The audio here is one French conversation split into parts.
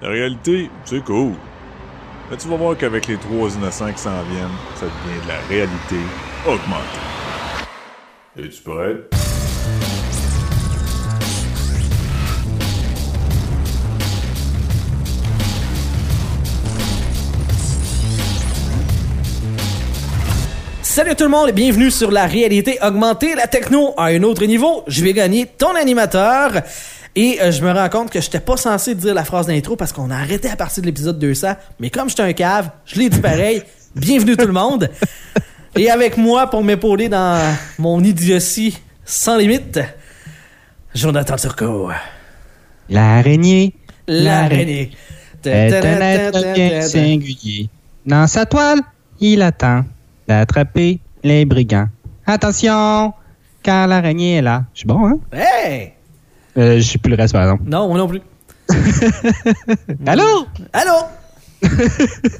La réalité, c'est cool. Mais tu vas voir qu'avec les trois innocents qui s'en viennent, ça devient de la réalité augmentée. Es-tu prêt? Salut tout le monde et bienvenue sur la réalité augmentée, la techno à un autre niveau. Je vais gagner ton animateur. Et euh, je me rends compte que j'étais pas censé dire la phrase d'intro parce qu'on a arrêté à partir de l'épisode 200. Mais comme j'étais un cave, je l'ai dit pareil. Bienvenue tout le monde. Et avec moi pour m'épauler dans mon idiotie sans limite, Jonathan Turcot. L'araignée L'araignée. est un être bien singulier. Dans sa toile, il attend d'attraper les brigands. Attention, car l'araignée est là. Je suis bon, hein? Hey! Euh, je sais plus le reste, par exemple. Non, moi non plus. Allô? Allô?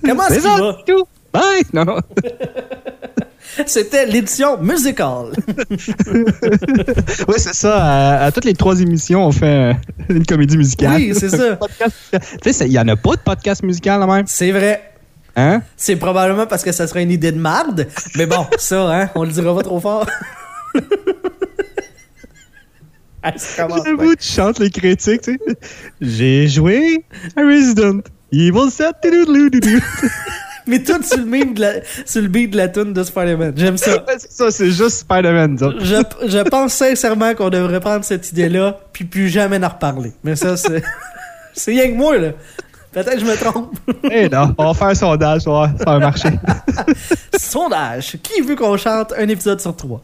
Comment est-ce qu'il ça, va? tout. Bye! Non, non. C'était l'édition musicale. oui, c'est ça. À, à toutes les trois émissions, on fait euh, une comédie musicale. Oui, c'est ça. Tu sais, il y en a pas de podcast musical, là, même? C'est vrai. Hein? C'est probablement parce que ça serait une idée de marde. Mais bon, ça, hein, on le dira pas trop fort. Ah, ça commence bien. J'avoue, tu chantes les critiques, tu sais. J'ai joué à Resident Evil 7. tudoudoudou. Mais tout sur le, meme de la, sur le beat de la tune de Spider-Man. J'aime ça. Ça, c'est juste Spider-Man. Je, je pense sincèrement qu'on devrait prendre cette idée-là puis plus jamais en reparler. Mais ça, c'est... C'est rien que moi, là. Peut-être que je me trompe. Eh non, on va faire un sondage, ça va, ça va marcher. Sondage. Qui veut qu'on chante un épisode sur trois?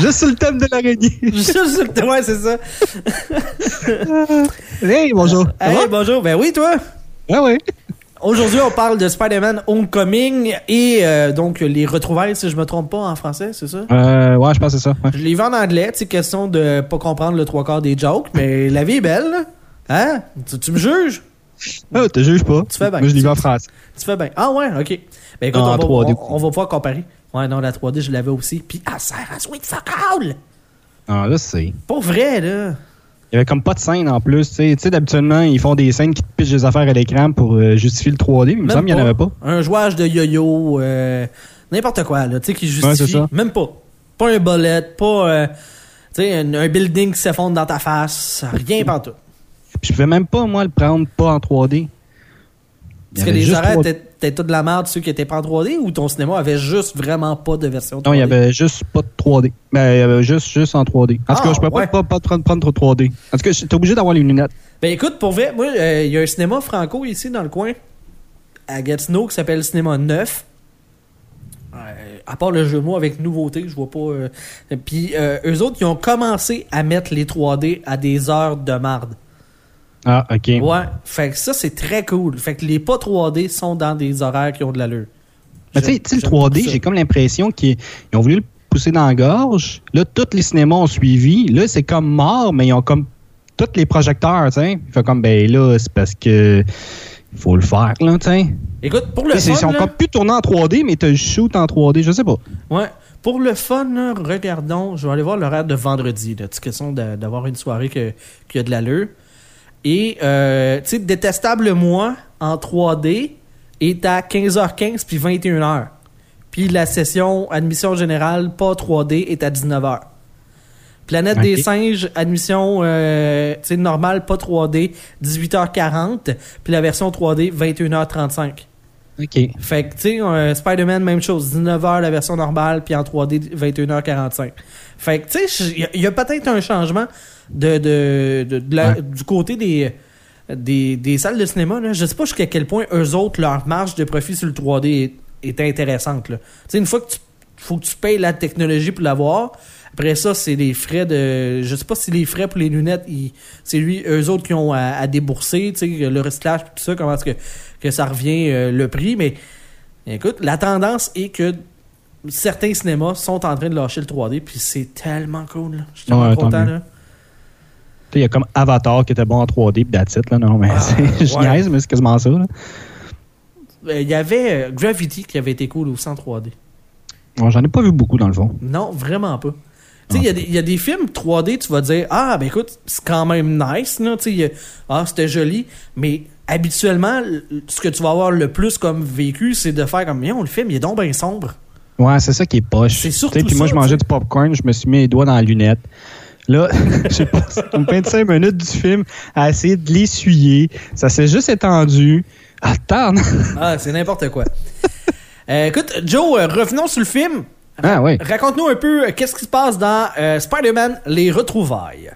Juste sur le thème de l'araignée. Juste sur le... Ouais, c'est ça. Hey, bonjour. Hey, bonjour. Ben oui, toi? Ouais, ouais. Aujourd'hui, on parle de Spider-Man Homecoming et euh, donc les retrouvailles, si je me trompe pas en français, c'est ça? Euh, ouais, je pense que c'est ça. ouais. Je l'ai vu en anglais, c'est question de pas comprendre le trois quarts des jokes, mais la vie est belle. Hein? Tu, tu me juges? Ah, te juge pas. Tu fais bien. Moi, je l'ai vu en France. Tu fais bien. Ah ouais, ok. Ben écoute, on, va, 3D on, on va pouvoir comparer. Ouais, non, la 3D, je l'avais aussi. Puis, ah, sert à sweet fuck all! Ah, là, c'est. Pour vrai, là. Il y avait comme pas de scène en plus. Tu sais, Tu sais, d'habituellement, ils font des scènes qui te pitchent des affaires à l'écran pour euh, justifier le 3D. mais Il me semble qu'il n'y en avait pas. Un jouage de yo-yo, euh, n'importe quoi, là, tu sais, qui justifie. même pas. Pas un bullet, pas, euh, tu sais, un, un building qui s'effondre dans ta face. Rien pas tout. Puis je pouvais même pas, moi, le prendre pas en 3D. Il y Parce que les horaires 3D. étaient tout de la merde, ceux qui étaient pas en 3D, ou ton cinéma avait juste vraiment pas de version 3D? Non, il y avait juste pas de 3D. Ben, il y avait juste, juste en 3D. En tout Ah, cas, je peux ouais. pas, pas, pas prendre, prendre trop 3D. En tout cas, t'es obligé d'avoir les lunettes. Ben écoute, pour vrai, moi, euh, il y a un cinéma franco ici dans le coin, à Gatineau, qui s'appelle Cinéma 9. Euh, à part le jeu de mots avec nouveauté, je vois pas. euh, Puis euh, eux autres, ils ont commencé à mettre les 3D à des heures de marde. Ah, OK. Ouais, fait que ça, c'est très cool. Fait que les pas 3D sont dans des horaires qui ont de l'allure. Mais tu sais, le j'aime 3D, beaucoup ça. j'ai comme l'impression qu'ils ils ont voulu le pousser dans la gorge. Là, tous les cinémas ont suivi. Là, c'est comme mort, mais ils ont comme tous les projecteurs, tu sais. Fait comme, ben là, c'est parce que faut le faire, là, tu sais. Écoute, pour le sais, Ils fun, sont là- comme plus tournés en 3D, mais tu le shoot en 3D, je sais pas. Ouais. Pour le fun, là, regardons. Je vais aller voir l'horaire de vendredi. C'est question d'avoir une soirée qui a de l'allure. Et, euh, tu sais, Détestable Moi en 3D est à 15h15 puis 21h. Puis la session admission générale, pas 3D, est à 19h. Planète des singes, admission euh, normale, pas 3D, 18h40. Puis la version 3D, 21h35. OK. Fait que, tu sais, Spider-Man, même chose. 19h la version normale, puis en 3D, 21h45. Fait que, tu sais, il y a- il y a, peut-être un changement de, de, de- de la- Ouais. du côté des, des, des salles de cinéma. Là. Je sais pas jusqu'à quel point eux autres, leur marge de profit sur le 3D est, est intéressante. là. Une fois que tu faut que tu payes la technologie pour l'avoir. Après ça, c'est les frais de. Je sais pas si les frais pour les lunettes, c'est lui, eux autres qui ont à, à débourser, tu sais, le recyclage, tout ça, comment est-ce que, que ça revient euh, le prix. Mais écoute, la tendance est que certains cinémas sont en train de lâcher le 3D, puis c'est tellement cool. là. Je suis tellement Ouais, content. Là. Il y a comme Avatar qui était bon en 3D, puis that's it, là. Non, mais Ah, c'est- ouais. niaise, mais c'est quasiment ça, là. Euh, Il y avait euh, Gravity qui avait été cool aussi en 3D. Bon, J'en ai pas vu beaucoup, dans le fond. Non, vraiment pas. Tu sais, il y a des- il y, a des films 3D, tu vas dire, ah, ben écoute, c'est quand même nice, là, tu sais, ah, c'était joli, mais habituellement, ce que tu vas avoir le plus comme vécu, c'est de faire comme, Mion, le film, il est donc bien sombre. Ouais, c'est ça qui est poche. C'est Tu sais, surtout Puis moi, je mangeais du popcorn, je me suis mis les doigts dans la lunette. Là, j'ai passé comme 25 minutes du film à essayer de l'essuyer. Ça s'est juste étendu. Attends. Ah, c'est n'importe quoi. Euh, écoute, Joe, euh, revenons sur le film. Ah oui. Raconte-nous un peu euh, qu'est-ce qui se passe dans euh, Spider-Man Les Retrouvailles.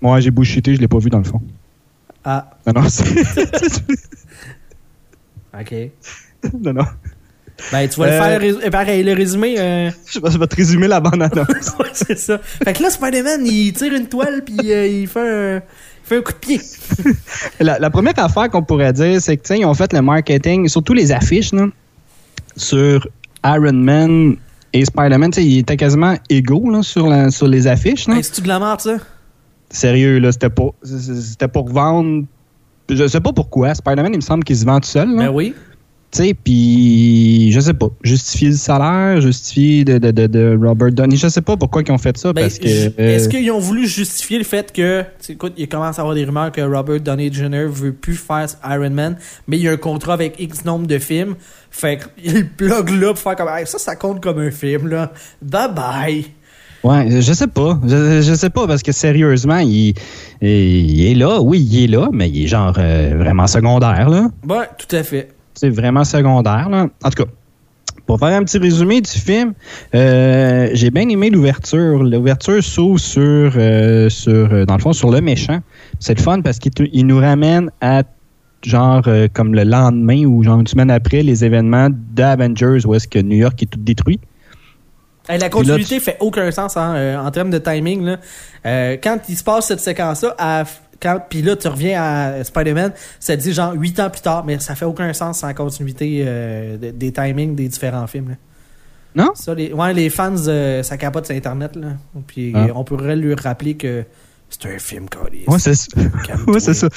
Moi, j'ai bullshité, je l'ai pas vu dans le fond. Ah, Non, non, c'est- ok. non, non. Ben, tu vas le Euh, faire rés- pareil, le résumé. euh, Je vais, te résumer la bande-annonce. ouais, c'est ça. Fait que là, Spider-Man, il tire une toile, puis euh, il, fait un, fait un coup de pied. La, la première affaire qu'on pourrait dire, c'est que, sais, ils ont fait le marketing, surtout les affiches, là, sur Iron Man et Spider-Man. Tu sais, ils étaient quasiment égaux, là, sur, la- sur les affiches. Hey, C'est-tu de la merde, ça? Sérieux, là, c'était pour, c'était pour vendre. Je sais pas pourquoi. Spider-Man, il me semble qu'il se vend tout seul. là. Ben oui. Tu sais, puis je sais pas. Justifier le salaire, justifier de, de, de, de Robert Downey. Je sais pas pourquoi ils ont fait ça. Ben, parce que. j- euh, Est-ce qu'ils ont voulu justifier le fait que, écoute, il commence à avoir des rumeurs que Robert Downey Jr. veut plus faire Iron Man, mais il y a un contrat avec X nombre de films. Fait qu'il plug là pour faire comme, Hey, ça, ça compte comme un film, là. Bye bye. Ouais, je- sais pas. Je, je sais pas parce que sérieusement, il, il est là. Oui, il est là, mais il est genre euh, vraiment secondaire, là. Ben, tout à fait. C'est vraiment secondaire, là. En tout cas. Pour faire un petit résumé du film, euh, j'ai bien aimé l'ouverture. L'ouverture s'ouvre sur, euh, sur, euh, dans le fond, sur le méchant. C'est le fun parce qu'il nous ramène à genre euh, comme le lendemain ou genre une semaine après les événements d'Avengers où est-ce que New York est tout détruit. Hey, la Puis là, continuité fait aucun sens hein, en termes de timing. Là. Quand il se passe cette séquence-là, à- quand puis là tu reviens à Spider-Man, ça dit genre 8 ans plus tard, mais ça fait aucun sens sans continuité euh, de- des timings des différents films. là. Non? Ça, les, ouais, les fans, euh, ça capote sur Internet. Là. Puis Ah. on pourrait lui rappeler que c'est un film, Cody. Ouais, c'est ça. Ouais, c'est ça.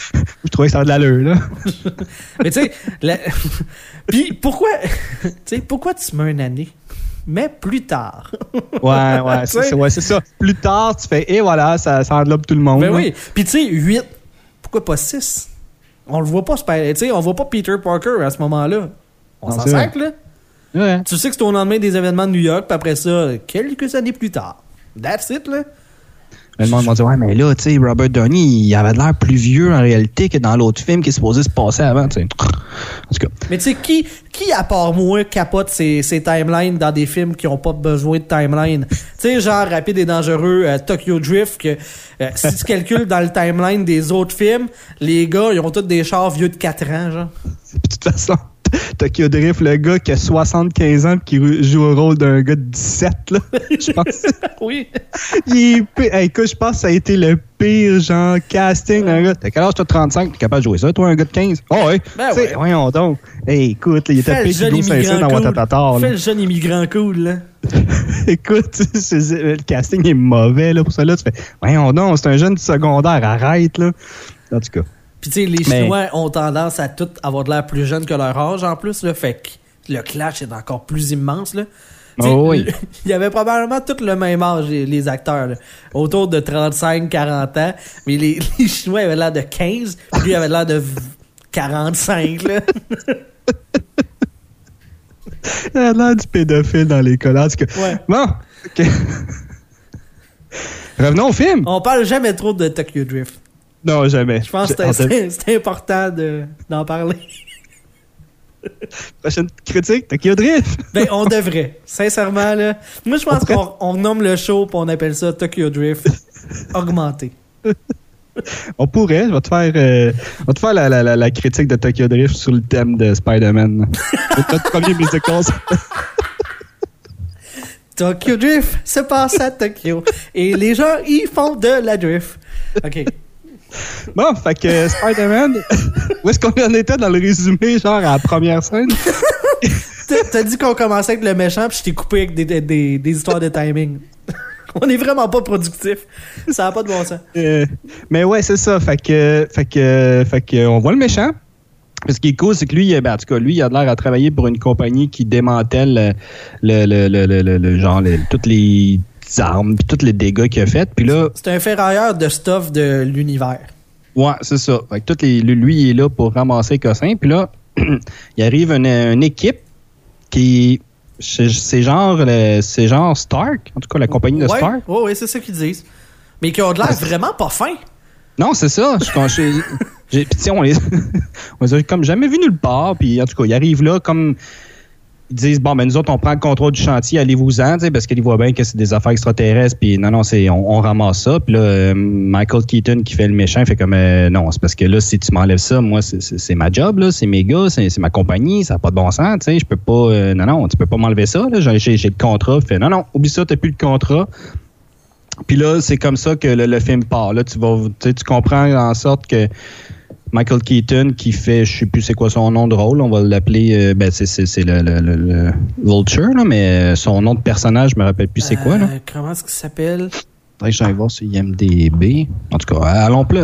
Je trouvais que ça avait de l'allure, là. Mais tu sais, la- puis pourquoi, tu sais, pourquoi tu mets une année? Mais plus tard. Ouais, ouais, c'est ça, ouais, c'est ça. Plus tard, tu fais, et voilà, ça, ça enveloppe tout le monde. Ben là. oui. Puis tu sais, 8, pourquoi pas 6? On le voit pas, tu sais, on voit pas Peter Parker à ce moment-là. On s'en c'est vrai. sac, là. Ouais. Tu sais que c'est au lendemain des événements de New York, puis après ça, quelques années plus tard. That's it, là. Le monde m'a dit, ouais, mais là, tu sais, Robert Downey, il avait de l'air plus vieux en réalité que dans l'autre film qui est supposé se passer avant, tu sais. En tout cas, Mais tu sais, qui, qui, à part moi, capote ces, ces timelines dans des films qui ont pas besoin de timeline? tu sais, genre Rapide et Dangereux, euh, Tokyo Drift, que euh, si tu calcules dans le timeline des autres films, les gars, ils ont tous des chars vieux de 4 ans, genre. de toute façon, Tokyo Drift, le gars qui a 75 ans et qui joue le rôle d'un gars de 17, là, je pense. Oui. il est écoute, je pense que ça a été le pire, genre, casting d'un gars. T'as quel âge, toi, 35? T'es capable de jouer ça, toi, un gars de 15? Oh, ouais. Ben ouais. voyons donc. Hey, écoute, là, il était pire que Saint-Cyr immigrant dans cool. Watatata, Fais le jeune immigrant cool, là. Écoute, c'est- le casting est mauvais, là, pour ça, là. Tu fais, voyons donc, c'est un jeune du secondaire, arrête, là. En tout cas. Puis tu sais, les Mais- Chinois ont tendance à tout avoir de l'air plus jeunes que leur âge en plus, là. Fait que le clash est encore plus immense, là. Oh oui. le- Il y avait probablement tout le même âge, les, les acteurs, là. Autour de 35-40 ans. Mais les, les Chinois avaient l'air de 15, puis lui avait l'air de v- 45, là. Il a l'air du pédophile dans l'école. En tout cas. Ouais. Bon. Revenons au film. On parle jamais trop de Tokyo Drift. Non, jamais. Je pense que c'est- important de- d'en parler. Prochaine critique, Tokyo Drift. Ben, on devrait. Sincèrement, là. Moi, je pense On qu'on on nomme le show et on appelle ça Tokyo Drift augmenté. On pourrait. Je vais te faire, euh, je vais te faire la, la, la, la critique de Tokyo Drift sur le thème de Spider-Man. C'est notre premier musical. Tokyo Drift se passe à Tokyo. Et les gens, ils font de la drift. OK. Bon, fait que Spider-Man, où est-ce qu'on en était dans le résumé, genre à la première scène? T'as dit qu'on commençait avec le méchant, puis je t'ai coupé avec des, des, histoires de timing. On est vraiment pas productif. Ça n'a pas de bon sens. Euh, mais ouais, c'est ça. Fait que, fait que, fait que, on voit le méchant. Ce qui est cool, c'est que lui, ben, en tout cas, lui, il a l'air à travailler pour une compagnie qui démantèle le, le, le, le, le- le- le- genre, toutes les petites armes, puis tous les dégâts qu'il a fait. Puis là, C'est un ferrailleur de stuff de l'univers. Ouais, c'est ça. Fait que toutes les, lui, il est là pour ramasser les cossins. Puis là, il arrive une, une équipe qui. C'est genre, le- genre Stark, en tout cas la compagnie de ouais, Stark. ouais, c'est ça qu'ils disent. Mais qui ont de l'air vraiment pas fin. Non, c'est ça. Je, puis on les, on les a comme jamais vus nulle part. Puis en tout cas, ils arrivent là comme disent bon ben nous autres on prend le contrôle du chantier, allez-vous-en, parce qu'ils voient bien que c'est des affaires extraterrestres. Puis non non, c'est on, ramasse ça. Puis là, euh, Michael Keaton qui fait le méchant fait comme euh, non, c'est parce que là si tu m'enlèves ça, moi c'est, ma job là, c'est mes gars, c'est, ma compagnie, ça n'a pas de bon sens, tu sais, je peux pas, euh, non non, tu peux pas m'enlever ça. J'ai, le contrat. Fait non non, oublie ça, t'as plus le contrat. Puis là, c'est comme ça que le, le film part. Là, tu vas, tu comprends en sorte que Michael Keaton, qui fait, je sais plus c'est quoi son nom de rôle, on va l'appeler, euh, ben c'est, c'est, c'est le, le, le- le Vulture, là, mais euh, son nom de personnage, je me rappelle plus c'est quoi. Là. Euh, comment est-ce qu'il s'appelle? Faudrait que j'aille voir sur IMDB. En tout cas, allons appeler,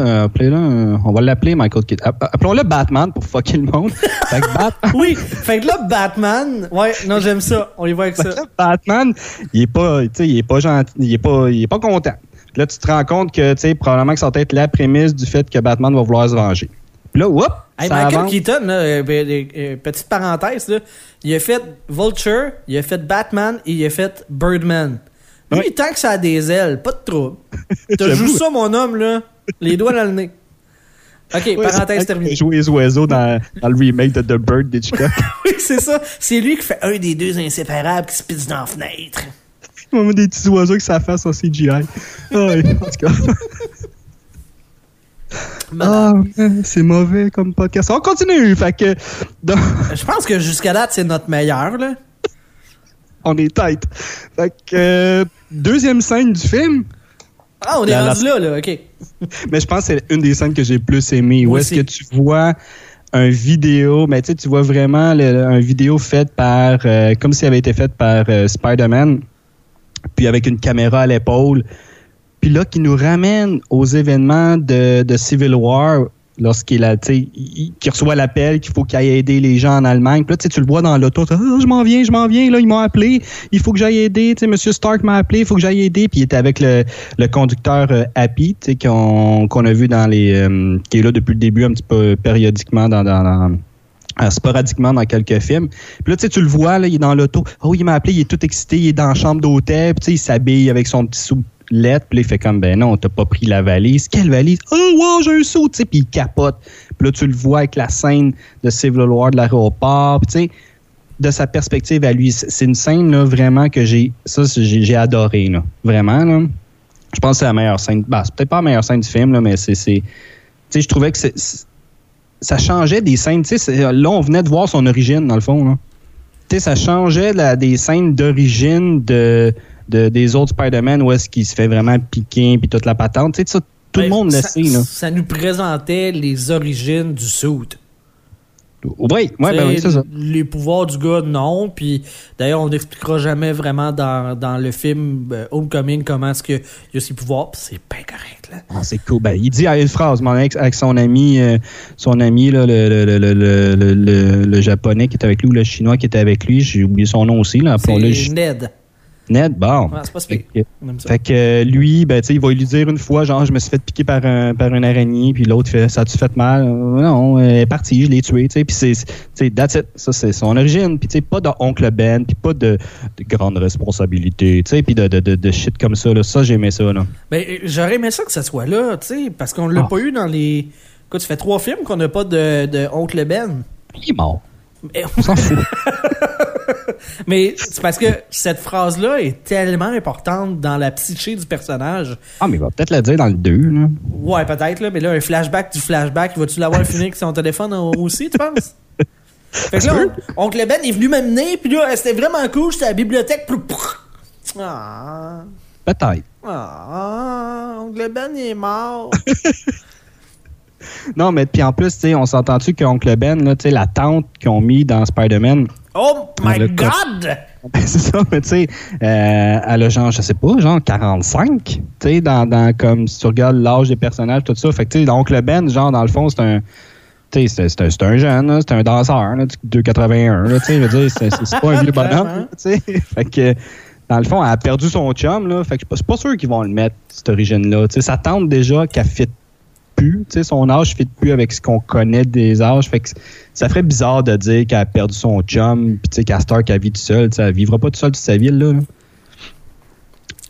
on va l'appeler Michael Keaton. App- Appelons-le Batman pour fucker le monde. fait que Bat- Oui, fait que là, Batman. Ouais, non, j'aime ça. On y va avec ça. Batman, il est pas, tu sais, il est pas gentil, il est pas, il est pas content. Là, tu te rends compte que, tu sais, probablement que ça va être la prémisse du fait que Batman va vouloir se venger. Puis là, whoop, Hey, ça Michael avance. Keaton, là, euh, euh, euh, petite parenthèse, là, il a fait Vulture, il a fait Batman et il a fait Birdman. Lui, Ouais. tant que ça a des ailes, pas de trouble. T'as joué ça, mon homme, là. Les doigts dans le nez. OK, Ouais, parenthèse terminée. Joué les oiseaux dans, dans le remake de The Bird d'Hitchcock. Oui, c'est ça. C'est lui qui fait un des deux inséparables qui se pisse dans la fenêtre. On met des petits oiseaux que ça fasse en CGI. Ah, ouais, en tout cas. Ah, c'est mauvais comme podcast. On continue. Fait que, donc, Je pense que jusqu'à date, c'est notre meilleur, là. on est tête. Fait que, euh, deuxième scène du film. Ah, on est La- la- rendu là, là. OK. Mais je pense que c'est une des scènes que j'ai le plus aimé. Où est-ce que tu vois un vidéo, mais tu sais, tu vois vraiment le- un vidéo fait par, euh, comme s'il avait été fait par euh, Spider-Man, puis avec une caméra à l'épaule, puis là, qui nous ramène aux événements de, de Civil War, lorsqu'il a, il- qu'il reçoit l'appel qu'il faut qu'il aille aider les gens en Allemagne. Puis là, tu le vois dans l'auto, Ah, je m'en viens, je m'en viens, là, ils m'ont appelé, il faut que j'aille aider, tu sais, Monsieur Stark m'a appelé, il faut que j'aille aider, puis il était avec le, le conducteur euh, Happy, tu sais, qu'on a vu dans les, euh, qui est là depuis le début un petit peu périodiquement dans, dans- euh, sporadiquement dans quelques films. Puis là, tu sais, tu le vois, là, il est dans l'auto. Oh, il m'a appelé, il est tout excité, il est dans la chambre d'hôtel, puis tu sais, il s'habille avec son petit sou lettre, puis il fait comme, ben non, t'as pas pris la valise. Quelle valise? Oh, wow, j'ai un saut, tu sais, puis il capote. Puis là, tu le vois avec la scène de Civil War de l'aéroport, tu sais, de sa perspective à lui, c'est une scène, là, vraiment que j'ai, ça, j'ai adoré, là. Vraiment, là. Je pense que c'est la meilleure scène. Bah, c'est peut-être pas la meilleure scène du film, là, mais c'est, tu sais, je trouvais que c'est- ça changeait des scènes. Tu sais, c'est- là, on venait de voir son origine, dans le fond. Là. Tu sais, ça changeait la- des scènes d'origine de, de- des autres Spider-Man où est-ce qu'il se fait vraiment piquer puis toute la patente. Tu sais, ça, tout le Ben, monde le sait. Là. Ça nous présentait les origines du suit. Oui, ouais, ben oui, c'est ça. Les pouvoirs du gars, non. Puis d'ailleurs, on n'expliquera jamais vraiment dans, dans le film euh, Homecoming comment est-ce qu'il y a ses pouvoirs. C'est pas correct, là. Ah, c'est cool. Ben, il dit à une phrase, mon ex, avec son ami, euh, son ami là, le, le, le, le, le, le- le japonais qui était avec lui ou le chinois qui était avec lui, j'ai oublié son nom aussi, là, C'est Ned. Ned. Bon. Ouais, c'est pas Fait que-. Fait que euh, lui, ben, il va lui dire une fois, genre, je me suis fait piquer par, un, par une araignée, puis l'autre fait, ça a-tu fait mal? Euh, non, elle est partie, je l'ai tué, tu sais, puis c'est, c'est- tu sais, that's it. Ça, c'est son origine, puis tu sais, pas d'oncle Ben, puis pas de, de grande responsabilité, tu sais, puis de, de, de, de shit comme ça, là. Ça, j'aimais ça, là. Ben, j'aurais aimé ça que ça soit là, tu sais, parce qu'on l'a Ah. pas eu dans les. Quoi, tu fais trois films qu'on n'a pas de, de Oncle Ben. Il est mort. On s'en fout. mais c'est parce que cette phrase-là est tellement importante dans la psyché du personnage. ah, mais il va peut-être le dire dans le 2, là. Ouais, peut-être, là, mais là, un flashback du flashback, vas-tu l'avoir fini avec son téléphone au- aussi, tu penses? Fait que là, on- Oncle Ben est venu m'amener, puis là, c'était vraiment cool, j'étais à la bibliothèque, Ah, Peut-être. ah, Oncle Ben il est mort. Non, mais puis en plus, tu sais, on s'entend-tu qu'Oncle Ben, là, tu sais, la tente qu'ils ont mis dans Spider-Man, Oh my Le god! C'est ça, mais tu sais, euh, elle a genre, je sais pas, genre 45, tu sais, dans, dans, comme si tu regardes l'âge des personnages, tout ça. Fait que, tu sais, donc le Ben, genre, dans le fond, c'est un. Tu sais, c'est- c'est un, c'est un jeune, c'est un danseur, là, 2,81, là, tu sais, je veux dire, c'est pas un vieux bonhomme, tu sais. Fait que, dans le fond, elle a perdu son chum, là. Fait que je suis pas sûr qu'ils vont le mettre, cette origine-là. Tu sais, ça tente déjà qu'elle fit plus. Tu sais, son âge fit plus avec ce qu'on connaît des âges. Fait que ça ferait bizarre de dire qu'elle a perdu son chum, puis tu sais, qu'à Stark, elle vit tout seul. Tu sais, elle vivra pas tout seul toute sa vie, là.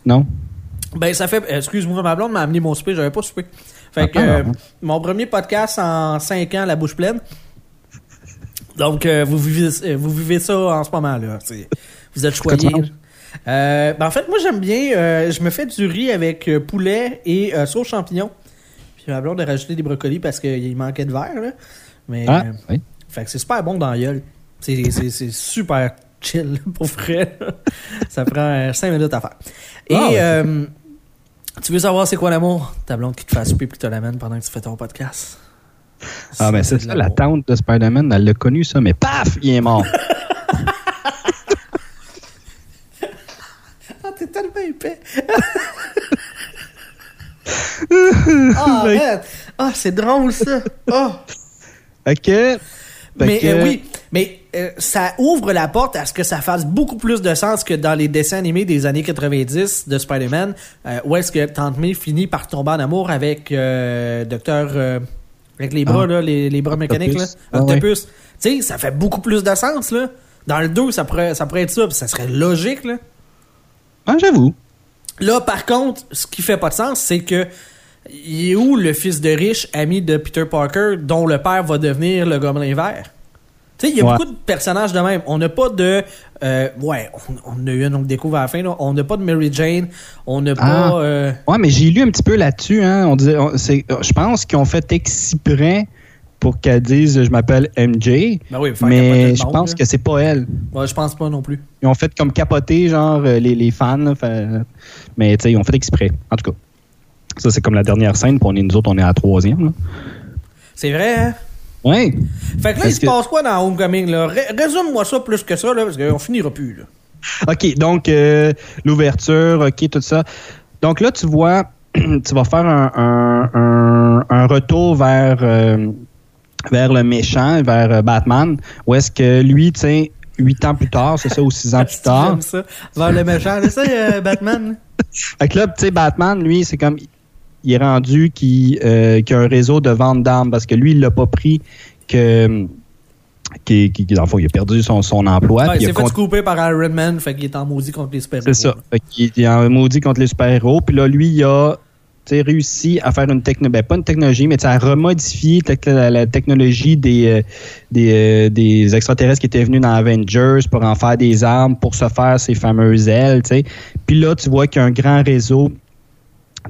Non? Ben, ça fait. Excuse-moi, ma blonde m'a amené mon souper, j'avais pas souper. Fait que Ah, euh, mon premier podcast en 5 ans, la bouche pleine. Donc, euh, vous, vivez, euh, vous vivez ça en ce moment, là. Vous êtes manges? Euh, ben, en fait, moi, j'aime bien. euh, je me fais du riz avec euh, poulet et sauce champignon. Puis ma blonde a rajouté des brocolis parce qu'il manquait de verre, là. Mais. Ah, euh, oui. fait que c'est super bon dans la gueule. C'est, c'est, c'est super chill, pour vrai. Ça prend 5 minutes à faire. Et Ah, ouais. euh, tu veux savoir c'est quoi l'amour? Ta blonde qui te fait souper puis qui te l'amène pendant que tu fais ton podcast. Ah, mais c'est de ça, la tante de Spider-Man, elle l'a connu, ça, mais paf, il est mort. Ah, t'es tellement épais. ah, man. Ah, c'est drôle, ça. Ah. OK. Mais que- euh, oui, mais euh, ça ouvre la porte à ce que ça fasse beaucoup plus de sens que dans les dessins animés des années 90 de Spider-Man, euh, où est-ce que Tante May finit par tomber en amour avec Docteur... avec les bras, Ah. là, les, les bras mécaniques, là. Octopus. Ah. Tu sais, ça fait beaucoup plus de sens, là. Dans le 2, ça pourrait, ça pourrait être ça, puis ça serait logique, là. Ah, j'avoue. Là, par contre, ce qui fait pas de sens, c'est que il est où le fils de riche, ami de Peter Parker, dont le père va devenir le gobelin vert? Tu sais, il y a Ouais. beaucoup de personnages de même. On n'a pas de... euh, ouais, on, on a eu un on le découvre à la fin, là. On n'a pas de Mary Jane. On n'a Ah. pas... euh, Ouais, mais j'ai lu un petit peu là-dessus. Hein. On disait, on- je pense qu'ils ont fait exprès pour qu'elle dise je m'appelle MJ. Ben oui, mais je monde, pense là. que c'est pas elle. Ouais, je pense pas non plus. Ils ont fait comme capoter, genre, euh, les, les fans. là, fait- mais tu sais, ils ont fait exprès. En tout cas. Ça, c'est comme la dernière scène, puis on est, nous autres, on est à la troisième. C'est vrai, hein? Ouais. Fait que là, il se que- passe quoi dans Homecoming, là? Ré- Résume-moi ça plus que ça, là, parce qu'on finira plus, là. OK, donc euh, l'ouverture, OK, tout ça. Donc là, tu vois, tu vas faire un, un- un- un retour vers, euh, vers le méchant, vers euh, Batman, où est-ce que lui, tu sais, huit ans plus tard, c'est ça, ou six ans plus tard. Ça. Vers le méchant. C'est ça, euh, Batman? Fait que là, tu sais, Batman, lui, c'est comme. Il est rendu qu'il euh, a un réseau de vente d'armes parce que lui, il l'a pas pris que. Qui, qui, dans le fond, il a perdu son, son emploi. Ouais, il il s'est fait couper par Iron Man, fait qu'il est en maudit contre les super C'est ça. Fait qu'il est en maudit contre les super-héros. Puis là, lui, il a réussi à faire une technologie, ben, pas une technologie, mais à remodifier la, la technologie des, euh, des, euh, des extraterrestres qui étaient venus dans Avengers pour en faire des armes, pour se faire ces fameuses ailes. tu sais. Puis là, tu vois qu'il y a un grand réseau